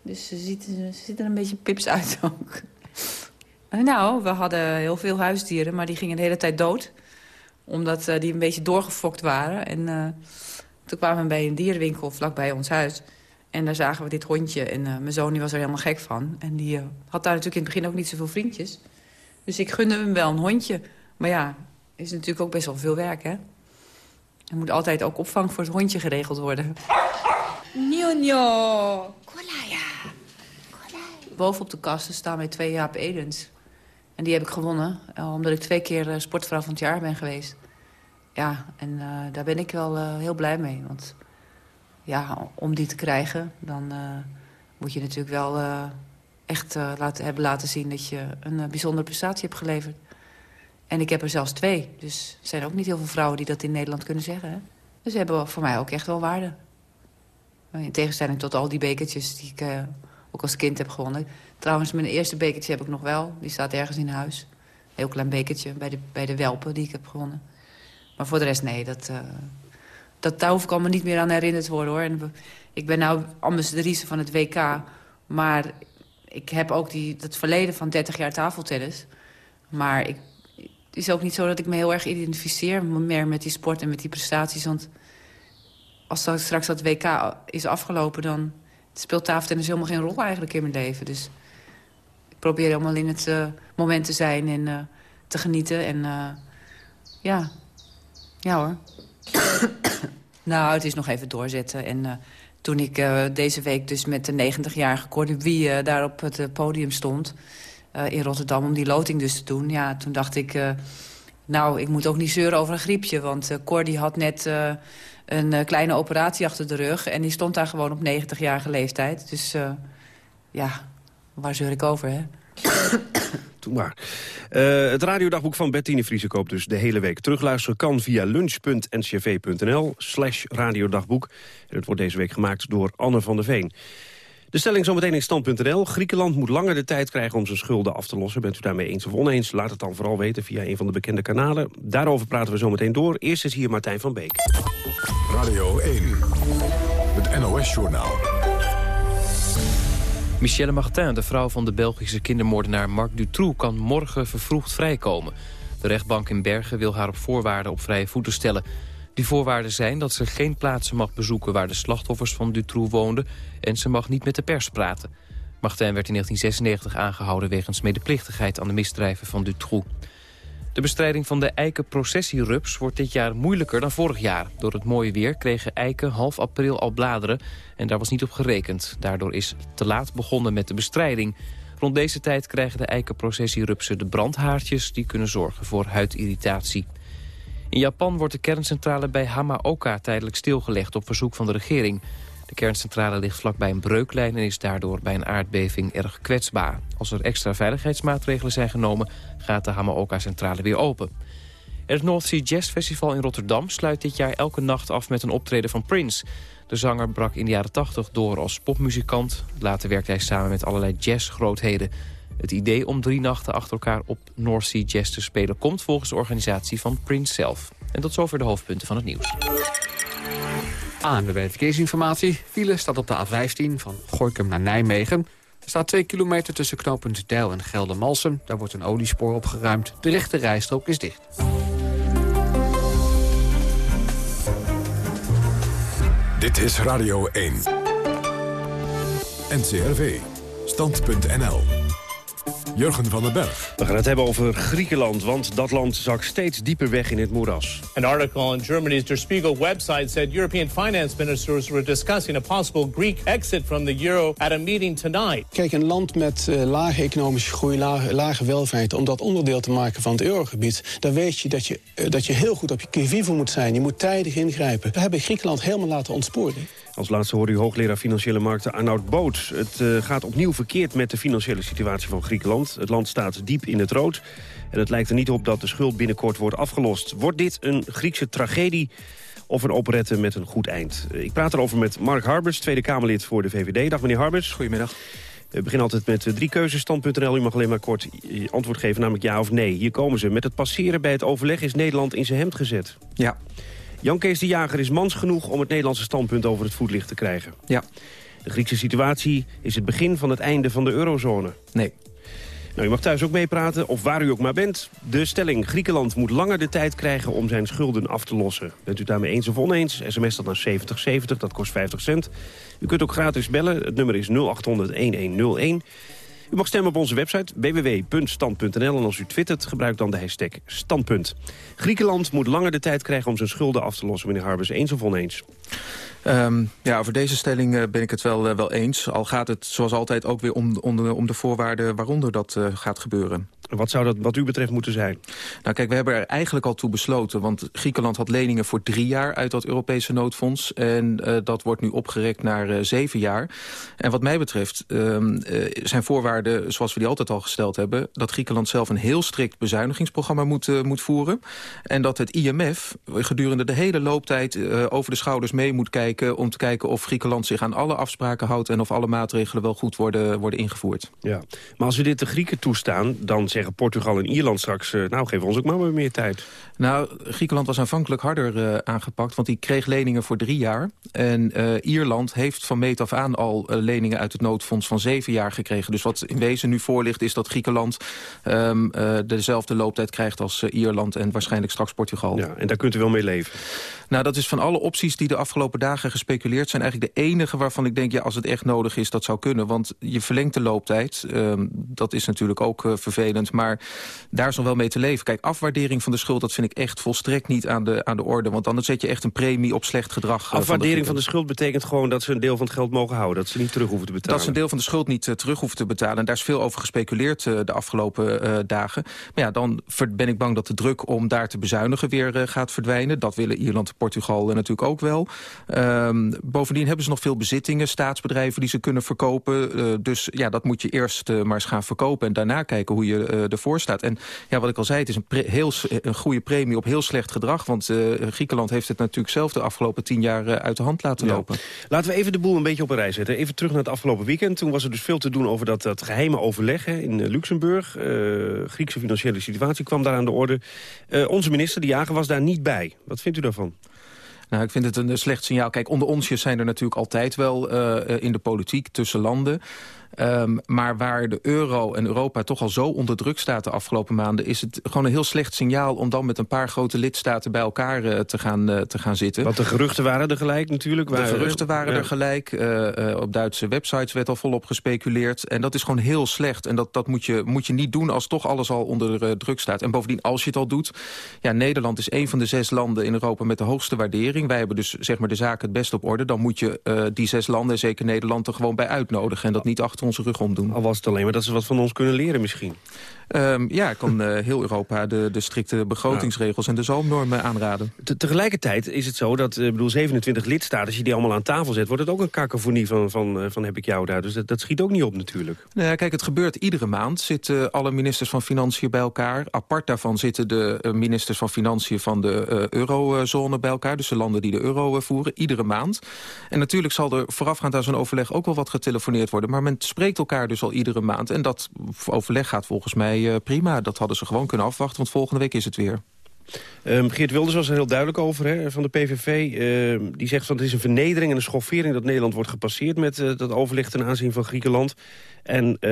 Dus ze ziet, ze er een beetje pips uit ook. Eh, nou, we hadden heel veel huisdieren, maar die gingen de hele tijd dood. Omdat die een beetje doorgefokt waren. En toen kwamen we bij een dierenwinkel vlakbij ons huis. En daar zagen we dit hondje. En eh, mijn zoon die was er helemaal gek van. En die eh, had daar natuurlijk in het begin ook niet zoveel vriendjes. Dus ik gunde hem wel een hondje. Maar ja, is natuurlijk ook best wel veel werk, hè? Er moet altijd ook opvang voor het hondje geregeld worden. Njonjo. Boven op de kasten staan wij twee Jaap Edens. En die heb ik gewonnen, eh, omdat ik twee keer sportvrouw van het jaar ben geweest. Ja, en eh, daar ben ik wel eh, heel blij mee. Want ja, om die te krijgen, dan eh, moet je natuurlijk wel eh, echt eh, laten, hebben laten zien... dat je een bijzondere prestatie hebt geleverd. En ik heb er zelfs twee. Dus er zijn ook niet heel veel vrouwen die dat in Nederland kunnen zeggen. Hè? Dus ze hebben voor mij ook echt wel waarde. In tegenstelling tot al die bekertjes die ik ook als kind heb gewonnen. Trouwens, mijn eerste bekertje heb ik nog wel. Die staat ergens in huis. Een heel klein bekertje bij de, bij de welpen die ik heb gewonnen. Maar voor de rest, nee, dat, dat, daar hoef ik allemaal niet meer aan herinnerd te worden. hoor. En ik ben nou ambassadrice van het WK. Maar ik heb ook die, dat verleden van 30 jaar tafeltennis. Maar ik, het is ook niet zo dat ik me heel erg identificeer meer met die sport en met die prestaties. Want als straks dat WK is afgelopen, dan speelt tafeltennis helemaal geen rol eigenlijk in mijn leven. Dus ik probeer helemaal in het eh, moment te zijn en eh, te genieten. En eh, ja, ja hoor. nou, het is nog even doorzetten. En eh, toen ik uh, deze week dus met de 90-jarige Cordy Wie uh, daar op het uh, podium stond... in Rotterdam om die loting dus te doen... ja, toen dacht ik, nou, ik moet ook niet zeuren over een griepje... want Cordy had net een kleine operatie achter de rug... en die stond daar gewoon op 90-jarige leeftijd. Dus ja, waar zeur ik over, hè? Maar. Uh, het radiodagboek van Bettine Friese koopt dus de hele week. Terugluisteren kan via lunch.ncv.nl slash radiodagboek. En het wordt deze week gemaakt door Anne van der Veen. De stelling zometeen in stand.nl. Griekenland moet langer de tijd krijgen om zijn schulden af te lossen. Bent u daarmee eens of oneens? Laat het dan vooral weten via een van de bekende kanalen. Daarover praten we zometeen door. Eerst is hier Martijn van Beek. Radio 1, het NOS-journaal. Michelle Martin, de vrouw van de Belgische kindermoordenaar Marc Dutroux... kan morgen vervroegd vrijkomen. De rechtbank in Bergen wil haar op voorwaarden op vrije voeten stellen. Die voorwaarden zijn dat ze geen plaatsen mag bezoeken... waar de slachtoffers van Dutroux woonden... en ze mag niet met de pers praten. Martin werd in 1996 aangehouden wegens medeplichtigheid... aan de misdrijven van Dutroux. De bestrijding van de eikenprocessierups wordt dit jaar moeilijker dan vorig jaar. Door het mooie weer kregen eiken half april al bladeren en daar was niet op gerekend. Daardoor is te laat begonnen met de bestrijding. Rond deze tijd krijgen de eikenprocessierupsen de brandhaartjes... die kunnen zorgen voor huidirritatie. In Japan wordt de kerncentrale bij Hamaoka tijdelijk stilgelegd op verzoek van de regering. De kerncentrale ligt vlakbij een breuklijn en is daardoor bij een aardbeving erg kwetsbaar. Als er extra veiligheidsmaatregelen zijn genomen, gaat de Hamaoka-centrale weer open. Het North Sea Jazz Festival in Rotterdam sluit dit jaar elke nacht af met een optreden van Prince. De zanger brak in de jaren 80 door als popmuzikant. Later werkte hij samen met allerlei jazzgrootheden. Het idee om drie nachten achter elkaar op North Sea Jazz te spelen... komt volgens de organisatie van Prince zelf. En tot zover de hoofdpunten van het nieuws. Aan de verkeersinformatie. File staat op de A15 van Gorkum naar Nijmegen. Er staat 2 kilometer tussen knooppunt Deil en Geldermalsen. Daar wordt een oliespoor opgeruimd. De rechte rijstrook is dicht. Dit is Radio 1. NCRV. Stand.nl. Jurgen van den Berg. We gaan het hebben over Griekenland, want dat land zakt steeds dieper weg in het moeras. An article on Germany's Der Spiegel website said European finance ministers were discussing a possible Greek exit from the euro at a meeting tonight. Kijk, een land met uh, lage economische groei, lage, lage, welvaart, om dat onderdeel te maken van het eurogebied, dan weet je dat je, uh, dat je heel goed op je kivivo moet zijn. Je moet tijdig ingrijpen. We hebben Griekenland helemaal laten ontsporen. Als laatste hoorde u hoogleraar Financiële Markten Arnoud Boot. Het uh, gaat opnieuw verkeerd met de financiële situatie van Griekenland. Het land staat diep in het rood. En het lijkt er niet op dat de schuld binnenkort wordt afgelost. Wordt dit een Griekse tragedie of een operette met een goed eind? Ik praat erover met Mark Harbers, Tweede Kamerlid voor de VVD. Dag meneer Harbers. Goedemiddag. We beginnen altijd met drie keuzes. Stand.nl, u mag alleen maar kort antwoord geven, namelijk ja of nee. Hier komen ze. Met het passeren bij het overleg is Nederland in zijn hemd gezet. Ja. Jan Kees de Jager is mans genoeg om het Nederlandse standpunt over het voetlicht te krijgen. Ja. De Griekse situatie is het begin van het einde van de eurozone. Nee. Nou, u mag thuis ook meepraten, of waar u ook maar bent. De stelling, Griekenland moet langer de tijd krijgen om zijn schulden af te lossen. Bent u daarmee eens of oneens? SMS dat naar 7070, dat kost 50 cent. U kunt ook gratis bellen, het nummer is 0800-1101. U mag stemmen op onze website www.stand.nl. En als u twittert, gebruik dan de hashtag standpunt. Griekenland moet langer de tijd krijgen om zijn schulden af te lossen. Meneer Harbers, eens of oneens? Um, ja, over deze stelling uh, ben ik het wel, uh, wel eens. Al gaat het zoals altijd ook weer om, om, de, om de voorwaarden waaronder dat uh, gaat gebeuren. Wat zou dat wat u betreft moeten zijn? Nou kijk, we hebben er eigenlijk al toe besloten. Want Griekenland had leningen voor drie jaar uit dat Europese noodfonds. En uh, dat wordt nu opgerekt naar uh, zeven jaar. En wat mij betreft uh, zijn voorwaarden, zoals we die altijd al gesteld hebben... dat Griekenland zelf een heel strikt bezuinigingsprogramma moet, moet voeren. En dat het IMF gedurende de hele looptijd over de schouders mee moet kijken... om te kijken of Griekenland zich aan alle afspraken houdt... en of alle maatregelen wel goed worden, worden ingevoerd. Ja. Maar als we dit de Grieken toestaan, dan zeggen Portugal en Ierland straks... Uh, nou, geef ons ook maar meer tijd. Nou, Griekenland was aanvankelijk harder uh, aangepakt... want die kreeg leningen voor drie jaar. En uh, Ierland heeft van meet af aan al leningen uit het noodfonds van zeven jaar gekregen. Dus wat in wezen nu voor ligt is dat Griekenland... Um, dezelfde looptijd krijgt als Ierland en waarschijnlijk straks Portugal. Ja, en daar kunt u wel mee leven? Nou, dat is van alle opties die de afgelopen dagen gespeculeerd zijn... eigenlijk de enige waarvan ik denk, ja, als het echt nodig is, dat zou kunnen. Want je verlengt de looptijd. Um, dat is natuurlijk ook vervelend Maar daar is nog wel mee te leven. Kijk, afwaardering van de schuld, dat vind ik echt volstrekt niet aan de, aan de orde. Want dan zet je echt een premie op slecht gedrag. eh, Afwaardering van de, schuld betekent gewoon dat ze een deel van het geld mogen houden. Dat ze niet terug hoeven te betalen. Dat ze een deel van de schuld niet eh, terug hoeven te betalen. En daar is veel over gespeculeerd uh, de afgelopen uh, dagen. Maar ja, dan ben ik bang dat de druk om daar te bezuinigen weer gaat verdwijnen. Dat willen Ierland en Portugal natuurlijk ook wel. Um, bovendien hebben ze nog veel bezittingen, staatsbedrijven die ze kunnen verkopen. dus ja, dat moet je eerst maar eens gaan verkopen en daarna kijken hoe je ervoor staat. En ja, wat ik al zei, het is een, heel, een goede premie op heel slecht gedrag. Want Griekenland heeft het natuurlijk zelf de afgelopen tien jaar uit de hand laten lopen. Ja. Laten we even de boel een beetje op een rij zetten. Even terug naar het afgelopen weekend. Toen was er dus veel te doen over dat, dat geheime overleg hè, in Luxemburg. Uh, Griekse financiële situatie kwam daar aan de orde. Uh, onze minister, De Jager, was daar niet bij. Wat vindt u daarvan? Nou, ik vind het een slecht signaal. Kijk, onder onsjes zijn er natuurlijk altijd wel uh, in de politiek tussen landen. Um, maar waar de euro en Europa toch al zo onder druk staat de afgelopen maanden... is het gewoon een heel slecht signaal om dan met een paar grote lidstaten bij elkaar uh, te, gaan, uh, te gaan zitten. Want de geruchten waren er gelijk natuurlijk. De geruchten waren ja. er gelijk. Uh, op Duitse websites werd al volop gespeculeerd. En dat is gewoon heel slecht. En dat, dat moet, je, moet je niet doen als toch alles al onder druk staat. En bovendien, als je het al doet... Ja, Nederland is een van de zes landen in Europa met de hoogste waardering. Wij hebben dus zeg maar, de zaken het best op orde. Dan moet je die zes landen, zeker Nederland, er gewoon bij uitnodigen. En dat niet achter onze rug omdoen. Al was het alleen maar dat ze wat van ons kunnen leren misschien. Um, ja, ik kan uh, heel Europa de, de strikte begrotingsregels en de zalmnormen aanraden. Te, tegelijkertijd is het zo dat uh, bedoel, 27 lidstaten, als je die allemaal aan tafel zet... wordt het ook een kakofonie van, van, uh, van heb ik jou daar. Dus dat, dat schiet ook niet op natuurlijk. Nou ja, kijk, het gebeurt iedere maand. Zitten alle ministers van Financiën bij elkaar. Apart daarvan zitten de ministers van Financiën van de eurozone bij elkaar. Dus de landen die de euro voeren, iedere maand. En natuurlijk zal er voorafgaand aan zo'n overleg ook wel wat getelefoneerd worden. Maar men spreekt elkaar dus al iedere maand. En dat overleg gaat volgens mij uh, prima. Dat hadden ze gewoon kunnen afwachten, want volgende week is het weer. Um, Geert Wilders was er heel duidelijk over hè, van de PVV. Uh, die zegt van het is een vernedering en een schoffering dat Nederland wordt gepasseerd met uh, dat overleg ten aanzien van Griekenland. En uh,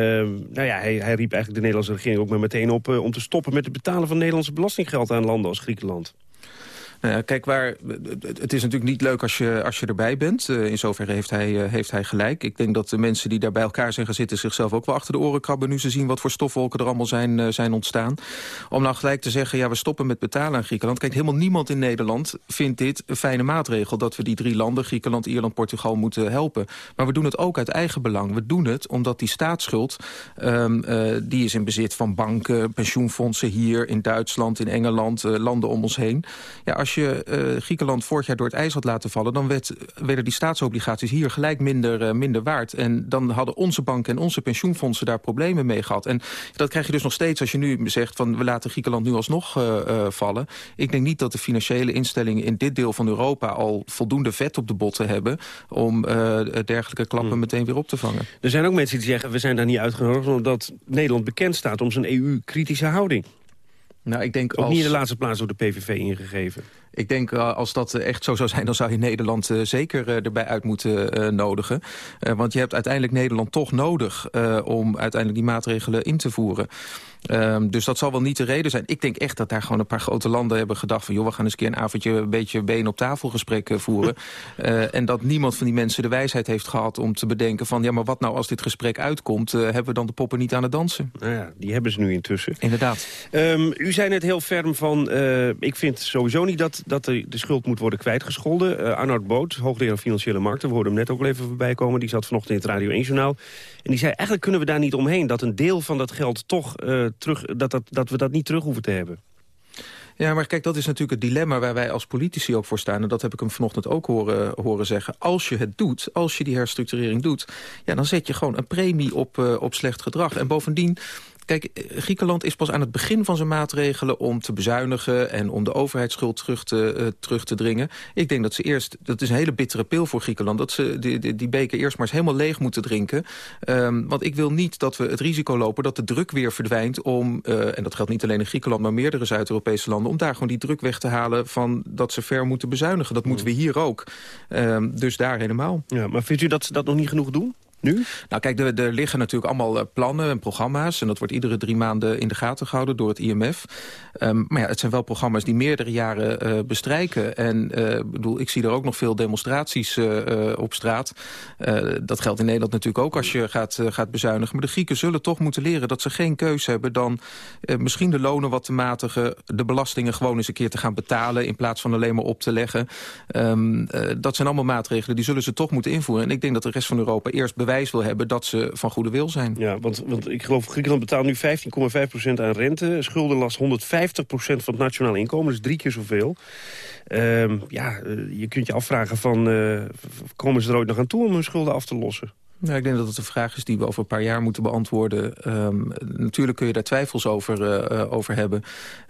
nou ja, hij, hij, riep eigenlijk de Nederlandse regering ook maar meteen op om te stoppen met het betalen van Nederlandse belastinggeld aan landen als Griekenland. Ja, kijk, waar, het is natuurlijk niet leuk als je, als je erbij bent. Uh, in zoverre heeft hij, uh, heeft hij gelijk. Ik denk dat de mensen die daar bij elkaar zijn gaan zichzelf ook wel achter de oren krabben... nu ze zien wat voor stofwolken er allemaal zijn, zijn ontstaan. Om nou gelijk te zeggen, ja, we stoppen met betalen aan Griekenland. Kijk, helemaal niemand in Nederland vindt dit een fijne maatregel... dat we die drie landen, Griekenland, Ierland, Portugal, moeten helpen. Maar we doen het ook uit eigen belang. We doen het omdat die staatsschuld... Um, die is in bezit van banken, pensioenfondsen hier... in Duitsland, in Engeland, landen om ons heen. Ja, als je uh, Griekenland vorig jaar door het ijs had laten vallen... dan werd, werden die staatsobligaties hier gelijk minder, uh, minder waard. En dan hadden onze banken en onze pensioenfondsen daar problemen mee gehad. En dat krijg je dus nog steeds als je nu zegt... van we laten Griekenland nu alsnog uh, vallen. Ik denk niet dat de financiële instellingen in dit deel van Europa... al voldoende vet op de botten hebben... om dergelijke klappen hmm. meteen weer op te vangen. Er zijn ook mensen die zeggen... we zijn daar niet uitgenodigd omdat Nederland bekend staat... om zijn EU-kritische houding. Nou, ik denk Ook als... niet in de laatste plaats door de PVV ingegeven. Ik denk uh, als dat echt zo zou zijn, dan zou je Nederland uh, zeker erbij uit moeten nodigen. want je hebt uiteindelijk Nederland toch nodig om uiteindelijk die maatregelen in te voeren. Um, dus dat zal wel niet de reden zijn. Ik denk echt dat daar gewoon een paar grote landen hebben gedacht... van joh, we gaan eens een keer een avondje een beetje been op tafel gesprek voeren. en dat niemand van die mensen de wijsheid heeft gehad om te bedenken van... ja, maar wat nou als dit gesprek uitkomt, hebben we dan de poppen niet aan het dansen? Nou ja, die hebben ze nu intussen. Inderdaad. Um, u zei net heel ferm van, ik vind sowieso niet dat dat de, de schuld moet worden kwijtgescholden. Uh, Arnoud Boot, hoogleraar Financiële Markten, we hoorden hem net ook al even voorbij komen. Die zat vanochtend in het Radio 1-journaal. En die zei, eigenlijk kunnen we daar niet omheen... dat een deel van dat geld toch uh, terug... Dat, dat, dat we dat niet terug hoeven te hebben. Ja, maar kijk, dat is natuurlijk het dilemma waar wij als politici ook voor staan. En dat heb ik hem vanochtend ook horen, horen zeggen. Als je het doet, als je die herstructurering doet... ja, dan zet je gewoon een premie op, uh, op slecht gedrag. En bovendien Kijk, Griekenland is pas aan het begin van zijn maatregelen om te bezuinigen... en om de overheidsschuld terug te, uh, terug te dringen. Ik denk dat ze eerst, dat is een hele bittere pil voor Griekenland... dat ze die, die, die beker eerst maar eens helemaal leeg moeten drinken. Um, want ik wil niet dat we het risico lopen dat de druk weer verdwijnt... om, uh, en dat geldt niet alleen in Griekenland, maar meerdere Zuid-Europese landen... om daar gewoon die druk weg te halen van dat ze ver moeten bezuinigen. Dat moeten we hier ook. Um, dus daar helemaal. Ja, maar vindt u dat ze dat nog niet genoeg doen? Nu? Nou kijk, er, er liggen natuurlijk allemaal eh, plannen en programma's... en dat wordt iedere drie maanden in de gaten gehouden door het IMF. Um, maar ja, het zijn wel programma's die meerdere jaren uh, bestrijken. En uh, bedoel, ik zie er ook nog veel demonstraties op straat. dat geldt in Nederland natuurlijk ook als je gaat, gaat bezuinigen. Maar de Grieken zullen toch moeten leren dat ze geen keuze hebben... dan misschien de lonen wat te matigen... de belastingen gewoon eens een keer te gaan betalen... in plaats van alleen maar op te leggen. Um, dat zijn allemaal maatregelen die zullen ze toch moeten invoeren. En ik denk dat de rest van Europa eerst wil hebben... dat ze van goede wil zijn. Ja, want, want ik geloof Griekenland betaalt nu 15,5% aan rente. Schuldenlast 150% van het nationaal inkomen. Dus drie keer zoveel. Uh, ja, je kunt je afvragen van... Uh, komen ze er ooit nog aan toe om hun schulden af te lossen? Nou, ik denk dat het een vraag is die we over een paar jaar moeten beantwoorden. Um, natuurlijk kun je daar twijfels over, uh, over hebben.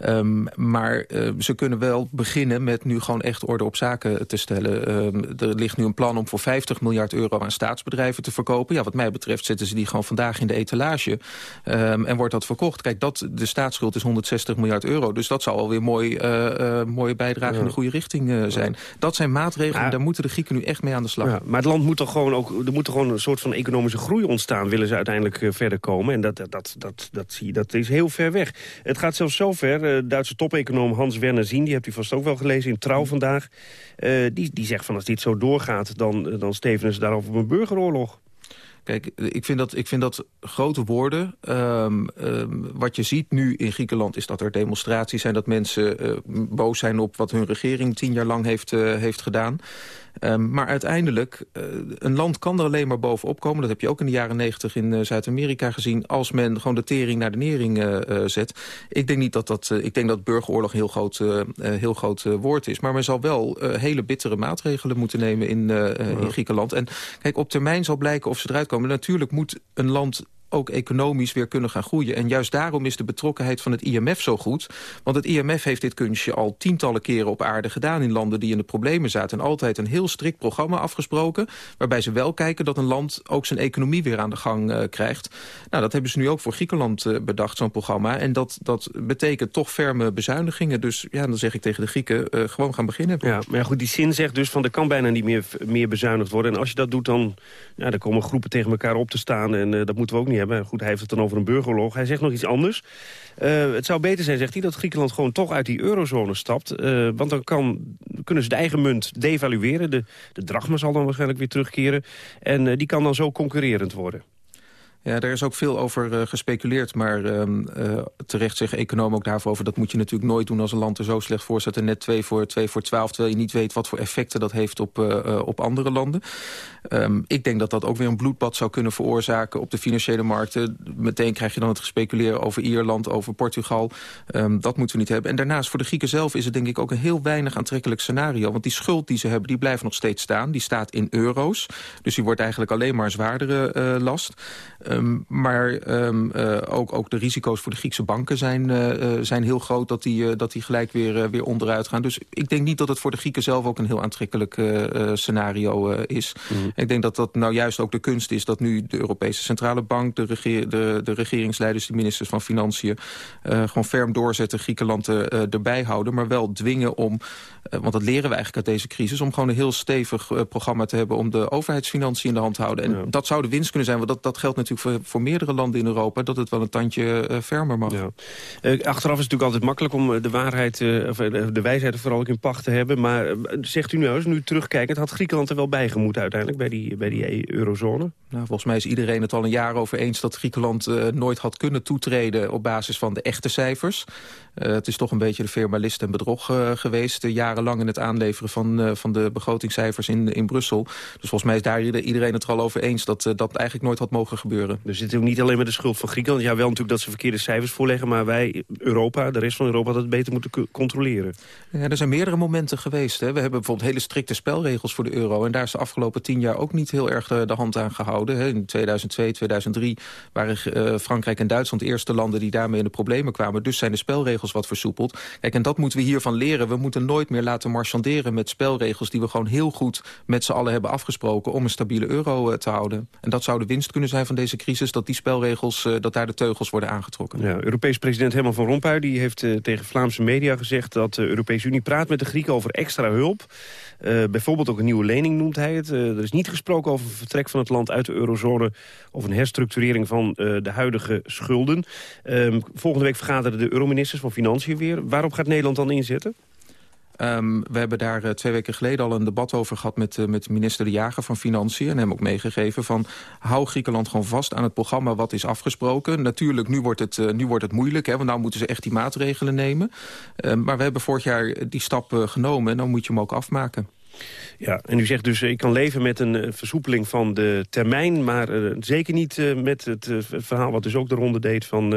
Um, maar uh, ze kunnen wel beginnen met nu gewoon echt orde op zaken te stellen. Um, er ligt nu een plan om voor 50 miljard euro aan staatsbedrijven te verkopen. Ja, wat mij betreft zetten ze die gewoon vandaag in de etalage. en wordt dat verkocht. Kijk, dat, de staatsschuld is 160 miljard euro. Dus dat zou alweer mooi, uh, mooie bijdrage ja. in de goede richting zijn. Dat zijn maatregelen, ja. daar moeten de Grieken nu echt mee aan de slag. Ja, maar het land moet toch gewoon ook... Er moet toch gewoon een soort van economische groei ontstaan... willen ze uiteindelijk uh, verder komen. En dat, dat, dat, dat, zie je, dat is heel ver weg. Het gaat zelfs zo ver. Uh, Duitse topeconoom Hans Werner Zien, die hebt u vast ook wel gelezen in Trouw vandaag... Uh, die, die zegt van als dit zo doorgaat, dan, dan stevenen ze daarover een burgeroorlog. Kijk, ik vind dat, ik vind dat grote woorden. Um, um, wat je ziet nu in Griekenland is dat er demonstraties zijn... dat mensen boos zijn op wat hun regering tien jaar lang heeft, heeft gedaan. Um, maar uiteindelijk, uh, een land kan er alleen maar bovenop komen. Dat heb je ook in de jaren negentig in uh, Zuid-Amerika gezien. Als men gewoon de tering naar de nering uh, zet. Ik denk niet dat dat. ik denk dat burgeroorlog een heel groot, heel groot woord is. Maar men zal wel hele bittere maatregelen moeten nemen in, in Griekenland. En kijk, op termijn zal blijken of ze eruit komen. Natuurlijk moet een land ook economisch weer kunnen gaan groeien. En juist daarom is de betrokkenheid van het IMF zo goed. Want het IMF heeft dit kunstje al tientallen keren op aarde gedaan... in landen die in de problemen zaten. En altijd een heel strikt programma afgesproken... waarbij ze wel kijken dat een land ook zijn economie weer aan de gang uh, krijgt. Nou, dat hebben ze nu ook voor Griekenland uh, bedacht, zo'n programma. En dat, dat betekent toch ferme bezuinigingen. Dus ja, dan zeg ik tegen de Grieken, uh, gewoon gaan beginnen. Ja, maar goed, die zin zegt dus van er kan bijna niet meer, meer bezuinigd worden. En als je dat doet, dan, ja, dan komen groepen tegen elkaar op te staan. En dat moeten we ook niet Goed, hij heeft het dan over een burgeroorlog. Hij zegt nog iets anders. Uh, het zou beter zijn, zegt hij, dat Griekenland gewoon toch uit die eurozone stapt. Uh, want dan kan, kunnen ze de eigen munt devalueren. De, de drachma zal dan waarschijnlijk weer terugkeren. En uh, die kan dan zo concurrerend worden. Ja, daar is ook veel over uh, gespeculeerd. Maar uh, uh, terecht zeggen economen ook daarvoor over... dat moet je natuurlijk nooit doen als een land er zo slecht voor staat... en net 2 voor, 2 voor 12, terwijl je niet weet wat voor effecten dat heeft op, op andere landen. Um, ik denk dat dat ook weer een bloedbad zou kunnen veroorzaken op de financiële markten. Meteen krijg je dan het gespeculeer over Ierland, over Portugal. Um, dat moeten we niet hebben. En daarnaast voor de Grieken zelf is het denk ik ook een heel weinig aantrekkelijk scenario. Want die schuld die ze hebben, die blijft nog steeds staan. Die staat in euro's. Dus die wordt eigenlijk alleen maar zwaardere last. Um, maar um, uh, ook, ook de risico's voor de Griekse banken zijn, uh, zijn heel groot... dat die, dat die gelijk weer, weer onderuit gaan. Dus ik denk niet dat het voor de Grieken zelf ook een heel aantrekkelijk scenario is. Mm. Ik denk dat dat nou juist ook de kunst is... dat nu de Europese Centrale Bank, de, regeer, de, de regeringsleiders... de ministers van Financiën gewoon ferm doorzetten... Griekenland erbij houden, maar wel dwingen om... want dat leren we eigenlijk uit deze crisis... om gewoon een heel stevig programma te hebben... om de overheidsfinanciën in de hand te houden. En ja. dat zou de winst kunnen zijn, want dat, dat geldt natuurlijk voor voor meerdere landen in Europa... dat het wel een tandje uh, fermer mag. Ja. Uh, achteraf is het natuurlijk altijd makkelijk om de waarheid, of de wijsheid vooral ook in pacht te hebben. Maar zegt u nou eens, nu terugkijkend, had Griekenland er wel bijgemoet uiteindelijk bij die, bij die eurozone? Nou, volgens mij is iedereen het al een jaar over eens dat Griekenland nooit had kunnen toetreden op basis van de echte cijfers. het is toch een beetje de firma list en bedrog geweest, jarenlang in het aanleveren van, van de begrotingscijfers in, in Brussel. Dus volgens mij is daar iedereen het er al over eens dat dat eigenlijk nooit had mogen gebeuren. Dus het is ook niet alleen met de schuld van Griekenland. Ja, wel natuurlijk dat ze verkeerde cijfers voorleggen... maar wij, Europa, de rest van Europa, dat beter moeten controleren. Ja, er zijn meerdere momenten geweest. Hè. We hebben bijvoorbeeld hele strikte spelregels voor de euro... en daar is de afgelopen tien jaar ook niet heel erg de, de hand aan gehouden. Hè. In 2002, 2003 waren uh, Frankrijk en Duitsland de eerste landen... die daarmee in de problemen kwamen. Dus zijn de spelregels wat versoepeld. Kijk, en dat moeten we hiervan leren. We moeten nooit meer laten marchanderen met spelregels... die we gewoon heel goed met z'n allen hebben afgesproken... om een stabiele euro uh, te houden. En dat zou de winst kunnen zijn van deze crisis... dat die spelregels, uh, dat daar de teugels worden aangetrokken. Ja, Europees president Herman van Rompuy die heeft uh, tegen Vlaamse media gezegd... dat de Europese Unie praat met de Grieken over extra hulp. Uh, bijvoorbeeld ook een nieuwe lening noemt hij het. er is niet gesproken over vertrek van het land uit de eurozone... of een herstructurering van de huidige schulden. Ehm, volgende week vergaderen de euroministers van Financiën weer. Waarop gaat Nederland dan inzetten? Um, we hebben daar uh, twee weken geleden al een debat over gehad... met, uh, met minister De Jager van Financiën. En hem ook meegegeven van... hou Griekenland gewoon vast aan het programma wat is afgesproken. Natuurlijk, nu wordt het, uh, nu wordt het moeilijk, hè, want nou moeten ze echt die maatregelen nemen. Um, maar we hebben vorig jaar die stap genomen en dan moet je hem ook afmaken. Ja, en u zegt dus, ik kan leven met een versoepeling van de termijn... maar zeker niet met het verhaal wat dus ook de ronde deed... Van,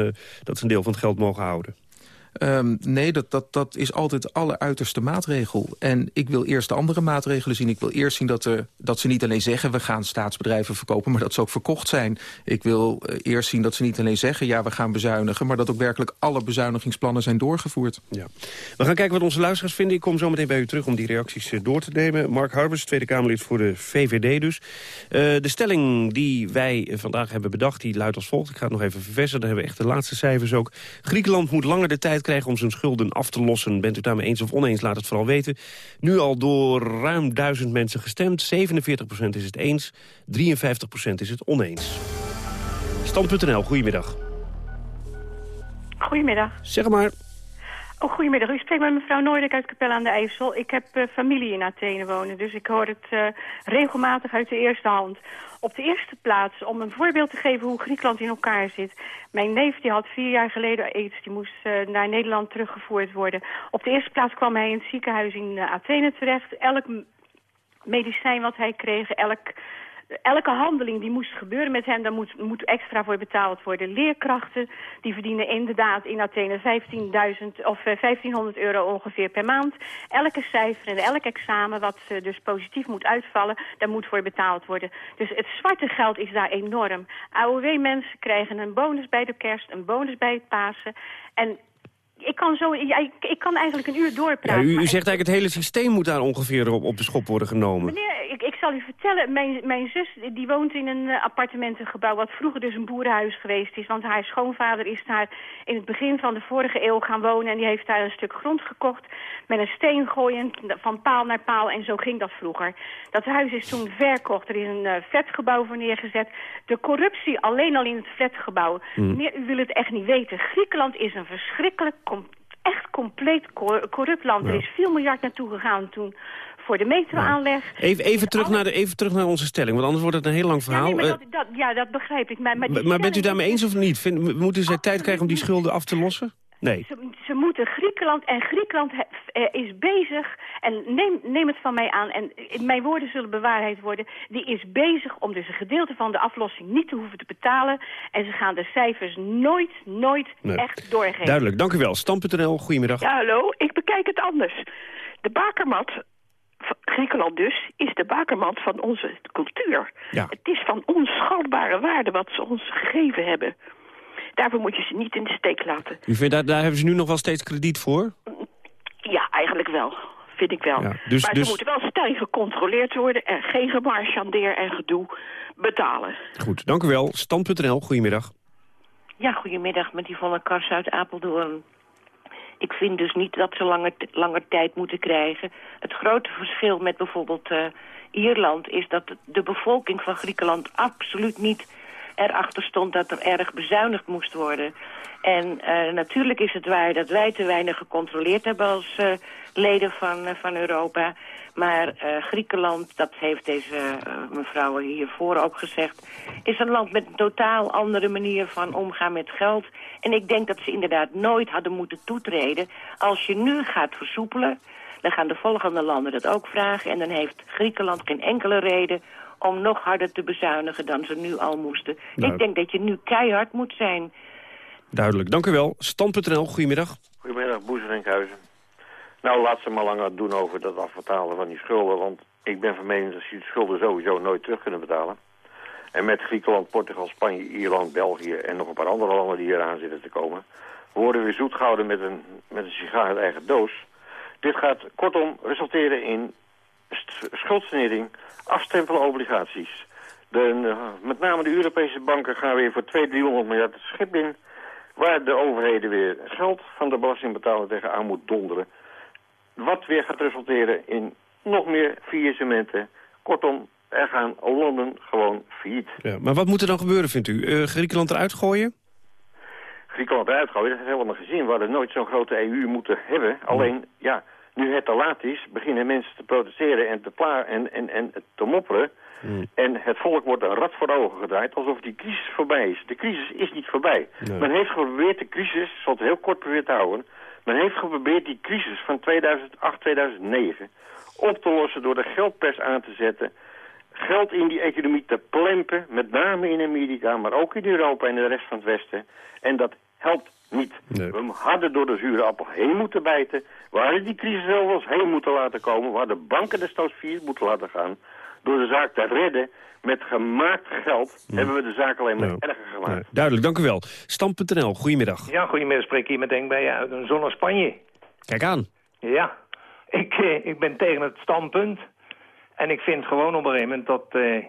dat ze een deel van het geld mogen houden. Um, nee, dat, dat, dat is altijd de alleruiterste maatregel. En ik wil eerst de andere maatregelen zien. Ik wil eerst zien dat, er, dat ze niet alleen zeggen... we gaan staatsbedrijven verkopen, maar dat ze ook verkocht zijn. Ik wil uh, eerst zien dat ze niet alleen zeggen... ja, we gaan bezuinigen, maar dat ook werkelijk alle bezuinigingsplannen zijn doorgevoerd. Ja. We gaan kijken wat onze luisteraars vinden. Ik kom zo meteen bij u terug om die reacties uh, door te nemen. Mark Harbers, Tweede Kamerlid voor de VVD dus. De stelling die wij vandaag hebben bedacht, die luidt als volgt. Ik ga het nog even verversen, dan hebben we echt de laatste cijfers ook. Griekenland moet langer de tijd krijgen om zijn schulden af te lossen. Bent u daarmee eens of oneens, laat het vooral weten. Nu al door ruim duizend mensen gestemd. 47% is het eens, 53% is het oneens. Stand.nl, goedemiddag. Goedemiddag. Zeg maar. Oh, goedemiddag. U spreekt met mevrouw Noordijk uit Capelle aan de IJssel. Ik heb uh, familie in Athene wonen, dus ik hoor het uh, regelmatig uit de eerste hand. Op de eerste plaats, om een voorbeeld te geven hoe Griekenland in elkaar zit. Mijn neef die had vier jaar geleden aids, die moest uh, naar Nederland teruggevoerd worden. Op de eerste plaats kwam hij in het ziekenhuis in Athene terecht. Elk medicijn wat hij kreeg, elk elke handeling die moest gebeuren met hem, daar moet, moet extra voor betaald worden. Leerkrachten, die verdienen inderdaad in Athene 15.000 of 1500 euro ongeveer per maand. Elke cijfer en elk examen wat uh, dus positief moet uitvallen, daar moet voor betaald worden. Dus het zwarte geld is daar enorm. AOW-mensen krijgen een bonus bij de kerst, een bonus bij het Pasen. En ik kan, zo, ja, ik, ik, kan eigenlijk een uur doorpraten. Ja, u, u zegt eigenlijk het hele systeem moet daar ongeveer op, op de schop worden genomen. Meneer, ik, ik zal u vertellen, mijn, mijn zus die woont in een uh, appartementengebouw... wat vroeger dus een boerenhuis geweest is. Want haar schoonvader is daar in het begin van de vorige eeuw gaan wonen... en die heeft daar een stuk grond gekocht met een steen gooien van paal naar paal. En zo ging dat vroeger. Dat huis is toen verkocht. Er is een uh, flatgebouw voor neergezet. De corruptie alleen al in het flatgebouw. Hmm. Meneer, u wil het echt niet weten. Griekenland is een verschrikkelijk com echt compleet corrupt land. Ja. Er is 4 miljard naartoe gegaan toen voor de metroaanleg. Even, even, terug naar de, even terug naar onze stelling, want anders wordt het een heel lang Ja, verhaal. nee, maar Eh, dat, dat, ja, dat begrijp ik. Maar, maar, bent u daarmee eens of niet? Vind, moeten ze tijd krijgen om die schulden af te lossen? Nee. Ze, ze moeten Griekenland, en Griekenland he- eh, is bezig, en neem, neem het van mij aan, en eh, mijn woorden zullen bewaarheid worden, die is bezig om dus een gedeelte van de aflossing niet te hoeven te betalen. En ze gaan de cijfers nooit, nooit Nee. echt doorgeven. Duidelijk, dank u wel. Stam.nl, goedemiddag. Ja, hallo. Ik bekijk het anders. De bakermat, van Griekenland dus, is de bakermat van onze cultuur. Ja. Het is van onschatbare waarde wat ze ons gegeven hebben. Daarvoor moet je ze niet in de steek laten. U vindt, daar, daar hebben ze nu nog wel steeds krediet voor? Ja, eigenlijk wel. Vind ik wel. Ja, dus- maar dus- ze moeten wel streng gecontroleerd worden... en geen gemarchandeer en gedoe betalen. Goed, dank u wel. Stam.nl, goedemiddag. Ja, goedemiddag met Yvonne Kars uit Apeldoorn. Ik vind dus niet dat ze langer, langer tijd moeten krijgen. Het grote verschil met bijvoorbeeld eh, Ierland is dat de bevolking van Griekenland absoluut niet erachter stond dat er erg bezuinigd moest worden. En eh, natuurlijk is het waar dat wij te weinig gecontroleerd hebben als eh, leden van, eh, van Europa. Maar Griekenland, dat heeft deze mevrouw hiervoor ook gezegd... is een land met een totaal andere manier van omgaan met geld. En ik denk dat ze inderdaad nooit hadden moeten toetreden. Als je nu gaat versoepelen, dan gaan de volgende landen dat ook vragen... en dan heeft Griekenland geen enkele reden om nog harder te bezuinigen dan ze nu al moesten. Nou. Ik denk dat je nu keihard moet zijn. Duidelijk, dank u wel. Stam.nl, goedemiddag. Goedemiddag, Boes en Enkhuizen. Nou, laat ze maar langer doen over dat afbetalen van die schulden. Want ik ben van mening dat ze die schulden sowieso nooit terug kunnen betalen. En met Griekenland, Portugal, Spanje, Ierland, België en nog een paar andere landen die hier aan zitten te komen... worden we zoet gehouden met een, met een sigaar uit eigen doos. Dit gaat kortom resulteren in schuldsanering, afstempelen obligaties. De, eh, met name de Europese banken gaan weer voor 200, 300 miljard het schip in... waar de overheden weer geld van de belastingbetaler tegenaan moet donderen. Wat weer gaat resulteren in nog meer faillissementen. Kortom, er gaan landen gewoon failliet. Ja, maar wat moet er dan gebeuren, vindt u? Eh, Griekenland eruit gooien? Griekenland eruit gooien, dat we helemaal gezien. We hadden nooit zo'n grote EU moeten hebben. Alleen, ja, nu het te laat is, beginnen mensen te protesteren en te, pla en, en, en te mopperen. En het volk wordt een rad voor ogen gedraaid, alsof die crisis voorbij is. De crisis is niet voorbij. Nee. Men heeft geprobeerd de crisis, ik zal het heel kort proberen te houden... men heeft geprobeerd die crisis van 2008, 2009 op te lossen door de geldpers aan te zetten... geld in die economie te plempen, met name in Amerika... maar ook in Europa en de rest van het Westen. En dat helpt niet. We hadden door de zure appel heen moeten bijten. We hadden die crisis wel eens heen moeten laten komen. We hadden banken destijds vier moeten laten gaan. Door de zaak te redden met gemaakt geld... hebben we de zaak alleen maar erger gemaakt. Nee, duidelijk, dank u wel. Stam.nl, goedemiddag. Ja, goedemiddag. Spreek hier met Denk bij uit een zonne Spanje. Kijk aan. Ja, ik, eh, ik ben tegen het standpunt. En ik vind gewoon op een gegeven moment dat eh,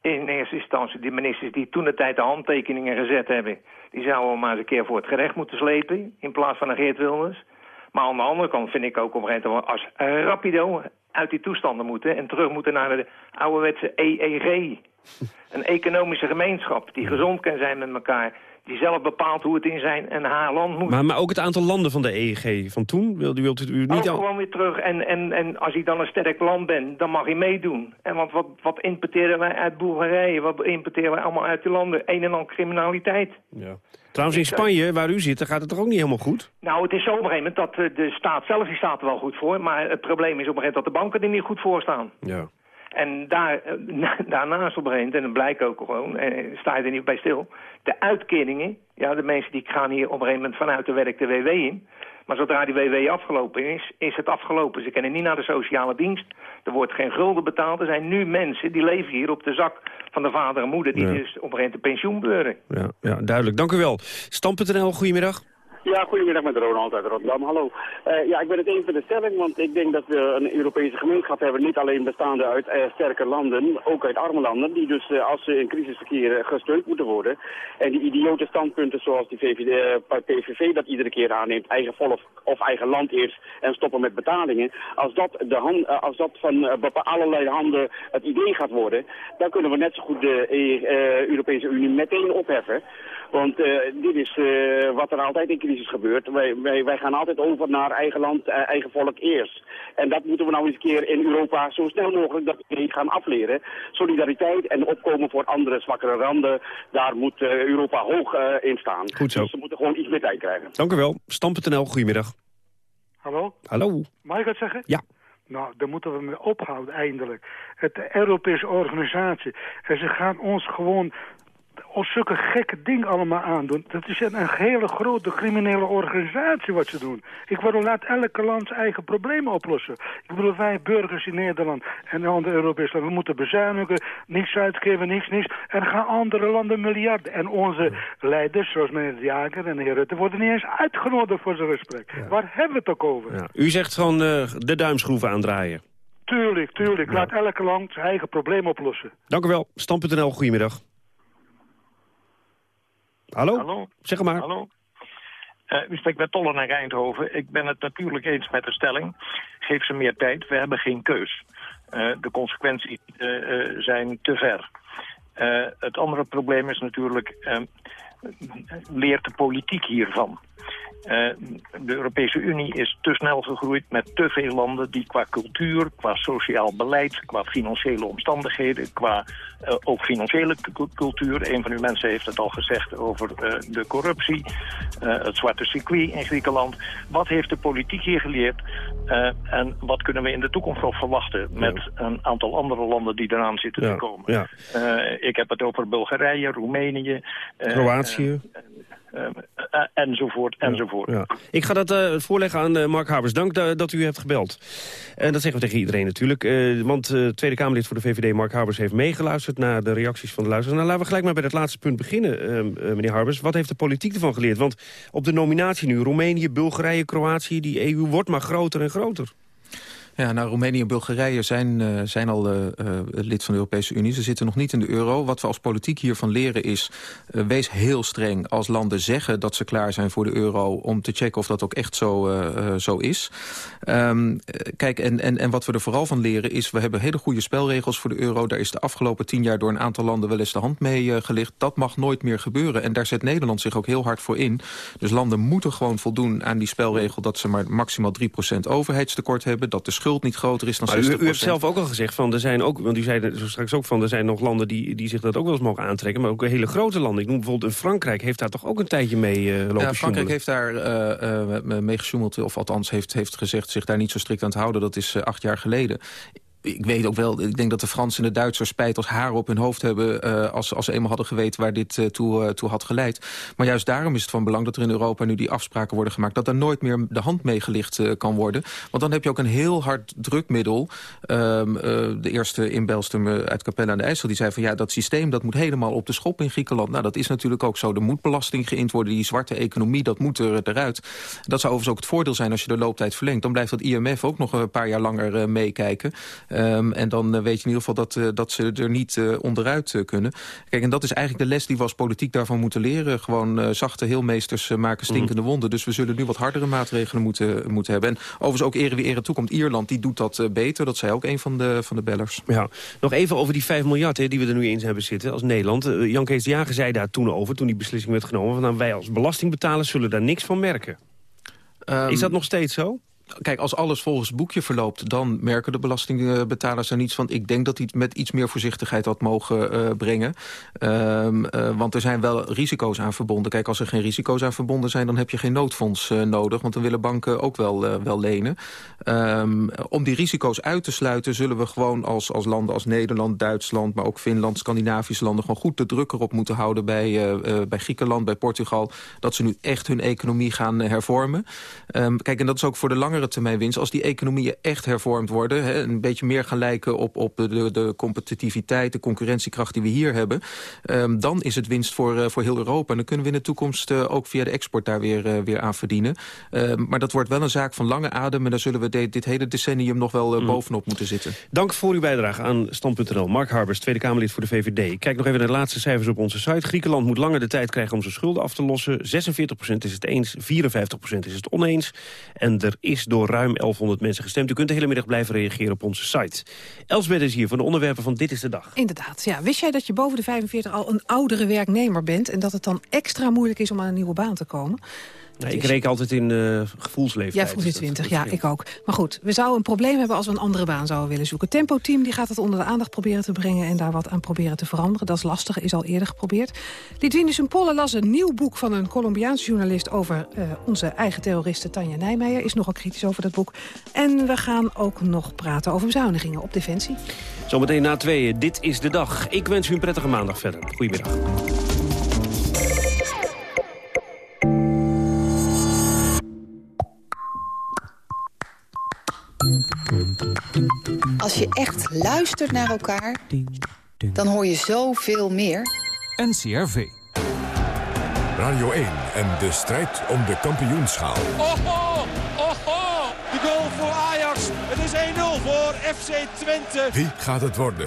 in eerste instantie die ministers die toen de tijd de handtekeningen gezet hebben... die zouden maar eens een keer voor het gerecht moeten slepen in plaats van een Geert Wilders. Maar aan de andere kant vind ik ook op een gegeven moment als rapido uit die toestanden moeten... en terug moeten naar de ouderwetse EEG. Een economische gemeenschap die gezond kan zijn met elkaar... die zelf bepaalt hoe het in zijn en haar land moet. Maar, maar ook het aantal landen van de EEG van toen, wilt u, wilt u niet Ook al... gewoon weer terug. En, en, en als ik dan een sterk land ben, dan mag je meedoen. En want wat, wat importeren wij uit Bulgarije? Wat importeren wij allemaal uit die landen? Een en al criminaliteit. Ja. Trouwens, in Spanje, waar u zit, gaat het toch ook niet helemaal goed? Nou, het is zo op een gegeven moment dat eh, de staat zelf die staat er wel goed voor. Maar het probleem is op een gegeven moment dat de banken er niet goed voor staan. Ja. En daar, eh, na- daarnaast op een gegeven moment, en dat blijkt ook gewoon, eh, sta je er niet bij stil. De uitkeringen, ja, de mensen die gaan hier op een gegeven moment vanuit de werk de WW in. Maar zodra die WW afgelopen is, is het afgelopen. Ze kunnen niet naar de sociale dienst. Er wordt geen gulden betaald. Er zijn nu mensen die leven hier op de zak van de vader en moeder... die Ja. dus op een gegeven moment de pensioen beuren. Ja, ja, duidelijk. Dank u wel. Stam.nl, goedemiddag. Ja, goedemiddag met Ronald uit Rotterdam. Hallo. Eh, ja, ik ben het eens met de stelling, want ik denk dat we een Europese gemeenschap hebben, niet alleen bestaande uit eh, sterke landen, ook uit arme landen, die dus eh, als ze in crisis verkeren gesteund moeten worden. En die idiote standpunten zoals die PVV dat iedere keer aanneemt, eigen volk of eigen land eerst en stoppen met betalingen. Als dat, de hand, als dat van allerlei handen het idee gaat worden, dan kunnen we net zo goed de Europese Unie meteen opheffen. Want dit is wat er altijd in crisis gebeurt. Wij, wij, wij gaan altijd over naar eigen land, eh, eigen volk eerst. En dat moeten we nou eens een keer in Europa zo snel mogelijk dat we gaan afleren. Solidariteit en opkomen voor andere zwakkere randen, daar moet eh, Europa hoog eh, in staan. Goed zo. Dus ze moeten gewoon iets meer tijd krijgen. Dank u wel. Stam.nl, goedemiddag. Hallo? Hallo. Mag ik het zeggen? Ja. Nou, daar moeten we mee ophouden eindelijk. Het de Europese organisatie. En ze gaan ons gewoon op zulke gekke dingen allemaal aandoen. Dat is een, een hele grote criminele organisatie wat ze doen. Ik bedoel, laat elke land zijn eigen problemen oplossen. Ik bedoel, wij burgers in Nederland en de andere Europese landen, we moeten bezuinigen, niks uitgeven, niks, niks. En gaan andere landen miljarden. En onze leiders, zoals meneer De Jager en de heer Rutte, worden niet eens uitgenodigd voor zo'n gesprek. Waar hebben we het ook over? Ja. U zegt gewoon eh, de duimschroeven aandraaien. Tuurlijk, tuurlijk. Laat elke land zijn eigen probleem oplossen. Dank u wel. Stam.nl, goedemiddag. Hallo? Hallo. Zeg maar. Hallo. Eh, u spreekt met Toller naar Eindhoven. Ik ben het natuurlijk eens met de stelling. Geef ze meer tijd, we hebben geen keus. Eh, de consequenties eh, zijn te ver. Het andere probleem is natuurlijk... eh, leert de politiek hiervan? Eh, de Europese Unie is te snel gegroeid met te veel landen die qua cultuur, qua sociaal beleid, qua financiële omstandigheden, qua eh, ook financiële cu- cultuur. Een van uw mensen heeft het al gezegd over eh, de corruptie, het zwarte circuit in Griekenland. Wat heeft de politiek hier geleerd en wat kunnen we in de toekomst nog verwachten met een aantal andere landen die eraan zitten Ja, te komen? ja. Ik heb het over Bulgarije, Roemenië. Kroatië. Eh, eh, enzovoort, enzovoort. Ja. Ik ga dat eh, voorleggen aan Mark Habers. Dank da- dat u hebt gebeld. En dat zeggen we tegen iedereen natuurlijk. eh, want Tweede Kamerlid voor de VVD, Mark Habers, heeft meegeluisterd... naar de reacties van de luisteraars. Nou, laten we gelijk maar bij het laatste punt beginnen, eh, eh, meneer Habers. Wat heeft de politiek ervan geleerd? Want op de nominatie nu, Roemenië, Bulgarije, Kroatië... die EU wordt maar groter en groter. Ja, nou, Roemenië en Bulgarije zijn, uh, zijn al uh, uh, lid van de Europese Unie. Ze zitten nog niet in de euro. Wat we als politiek hiervan leren is... wees heel streng als landen zeggen dat ze klaar zijn voor de euro... om te checken of dat ook echt zo, zo is. Um, kijk, en, en, en wat we er vooral van leren is... we hebben hele goede spelregels voor de euro. Daar is de afgelopen tien jaar door een aantal landen wel eens de hand mee gelicht. Dat mag nooit meer gebeuren. En daar zet Nederland zich ook heel hard voor in. Dus landen moeten gewoon voldoen aan die spelregel... dat ze maar maximaal 3% overheidstekort hebben... dat de schuld niet groter is dan maar 60%. U, u heeft zelf ook al gezegd, van, er zijn ook, want u zei zo straks ook van... er zijn nog landen die, die zich dat ook wel eens mogen aantrekken... maar ook hele grote landen. Ik noem bijvoorbeeld in Frankrijk heeft daar toch ook een tijdje mee uh, lopen Ja, Frankrijk heeft daar uh, uh, mee gesjoemeld, of althans heeft, heeft gezegd... zich daar niet zo strikt aan te houden. Dat is acht jaar geleden ik weet ook wel, ik denk dat de Fransen en de Duitsers spijt als haar op hun hoofd hebben... Uh, als, als ze eenmaal hadden geweten waar dit uh, toe, uh, toe had geleid. Maar juist daarom is het van belang dat er in Europa nu die afspraken worden gemaakt... dat er nooit meer de hand meegelicht kan worden. Want dan heb je ook een heel hard drukmiddel. Um, de eerste inbelster uit Capelle aan de IJssel die zei van... ja, dat systeem dat moet helemaal op de schop in Griekenland. Nou, dat is natuurlijk ook zo. Er moet belasting geïnd worden, die zwarte economie, dat moet er, eruit. Dat zou overigens ook het voordeel zijn als je de looptijd verlengt. Dan blijft dat IMF ook nog een paar jaar langer meekijken... Um, en dan uh, weet je in ieder geval dat, uh, dat ze er niet uh, onderuit kunnen. Kijk, en dat is eigenlijk de les die we als politiek daarvan moeten leren. Gewoon zachte heelmeesters maken stinkende mm. wonden. Dus we zullen nu wat hardere maatregelen moeten, moeten hebben. En overigens ook ere wie ere toekomt. Ierland die doet dat beter. Dat zei ook een van de, van de bellers. Ja, nog even over die 5 miljard die we er nu in hebben zitten als Nederland. Jan Kees de Jager zei daar toen over, toen die beslissing werd genomen... Van, nou, wij als belastingbetalers zullen daar niks van merken. Um, is dat nog steeds zo? Kijk, als alles volgens het boekje verloopt... dan merken de belastingbetalers er niets van. Ik denk dat hij het met iets meer voorzichtigheid had mogen uh, brengen. Um, uh, want er zijn wel risico's aan verbonden. Kijk, als er geen risico's aan verbonden zijn... dan heb je geen noodfonds uh, nodig. Want dan willen banken ook wel, wel lenen. Um, om die risico's uit te sluiten... zullen we gewoon als, als landen als Nederland, Duitsland... maar ook Finland, Scandinavische landen... gewoon goed de druk erop moeten houden bij, bij Griekenland, bij Portugal... dat ze nu echt hun economie gaan hervormen. Um, kijk, en dat is ook voor de lange langere termijn winst... als die economieën echt hervormd worden... Hè, een beetje meer gaan lijken op, op de, de competitiviteit... de concurrentiekracht die we hier hebben... Um, dan is het winst voor, uh, voor heel Europa. En dan kunnen we in de toekomst uh, ook via de export daar weer, uh, weer aan verdienen. Um, maar dat wordt wel een zaak van lange adem... en daar zullen we de, dit hele decennium nog wel mm. bovenop moeten zitten. Dank voor uw bijdrage aan Stand.nl. Mark Harbers, Tweede Kamerlid voor de VVD. Kijk nog even naar de laatste cijfers op onze site. Griekenland moet langer de tijd krijgen om zijn schulden af te lossen. 46% is het eens, 54% is het oneens. En er is door ruim 1100 mensen gestemd. U kunt de hele middag blijven reageren op onze site. Elsbeth is hier van de onderwerpen van Dit is de Dag. Inderdaad, ja. Wist jij dat je boven de 45 al een oudere werknemer bent... en dat het dan extra moeilijk is om aan een nieuwe baan te komen? Ja, ik reken altijd in uh, gevoelsleeftijd. Jij voelt je 20, ja, ik ook. Maar goed, we zouden een probleem hebben als we een andere baan zouden willen zoeken. Tempo Team die gaat het onder de aandacht proberen te brengen... en daar wat aan proberen te veranderen. Dat is lastig, is al eerder geprobeerd. Lidwine Polle las een nieuw boek van een Colombiaanse journalist... over uh, onze eigen terroriste Tanja Nijmeijer. Is nogal kritisch over dat boek. En we gaan ook nog praten over bezuinigingen op Defensie. Zometeen na tweeën, dit is de dag. Ik wens u een prettige maandag verder. Goedemiddag. Als je echt luistert naar elkaar, dan hoor je zoveel meer. NCRV. Radio 1 en de strijd om de kampioenschaal. Oho, oho, de goal voor Ajax. Het is 1-0 voor FC Twente. Wie gaat het worden?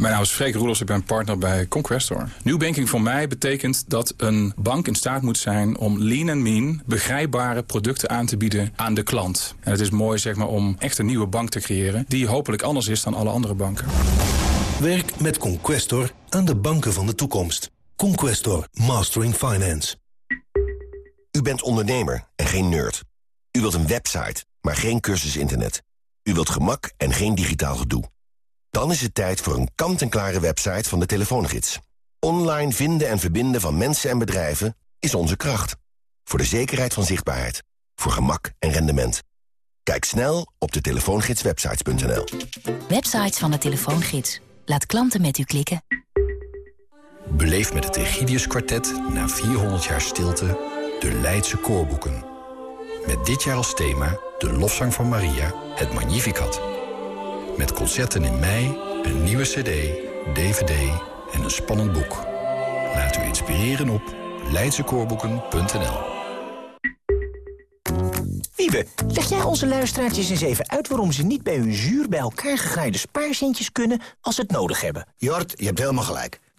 Mijn naam is Freek Roelofs, ik ben partner bij Conquestor. New banking voor mij betekent dat een bank in staat moet zijn om lean en mean begrijpbare producten aan te bieden aan de klant. En het is mooi zeg maar, om echt een nieuwe bank te creëren die hopelijk anders is dan alle andere banken. Werk met Conquestor aan de banken van de toekomst. Conquestor, Mastering Finance. U bent ondernemer en geen nerd. U wilt een website, maar geen cursus internet. U wilt gemak en geen digitaal gedoe. Dan is het tijd voor een kant-en-klare website van de telefoongids. Online vinden en verbinden van mensen en bedrijven is onze kracht. Voor de zekerheid van zichtbaarheid. voor gemak en rendement. Kijk snel op de telefoongidswebsites.nl. Websites van de telefoongids. Laat klanten met u klikken. Beleef met het Egidius Kwartet na 400 jaar stilte de Leidse koorboeken. Met dit jaar als thema de lofzang van Maria, het Magnificat. Met concerten in mei, een nieuwe cd, dvd en een spannend boek. Laat u inspireren op leidsekoorboeken.nl Wiebe, leg jij onze luisteraartjes eens even uit... waarom ze niet bij hun zuur bij elkaar gegraaide spaarcentjes kunnen... als ze het nodig hebben? Jort, je hebt helemaal gelijk.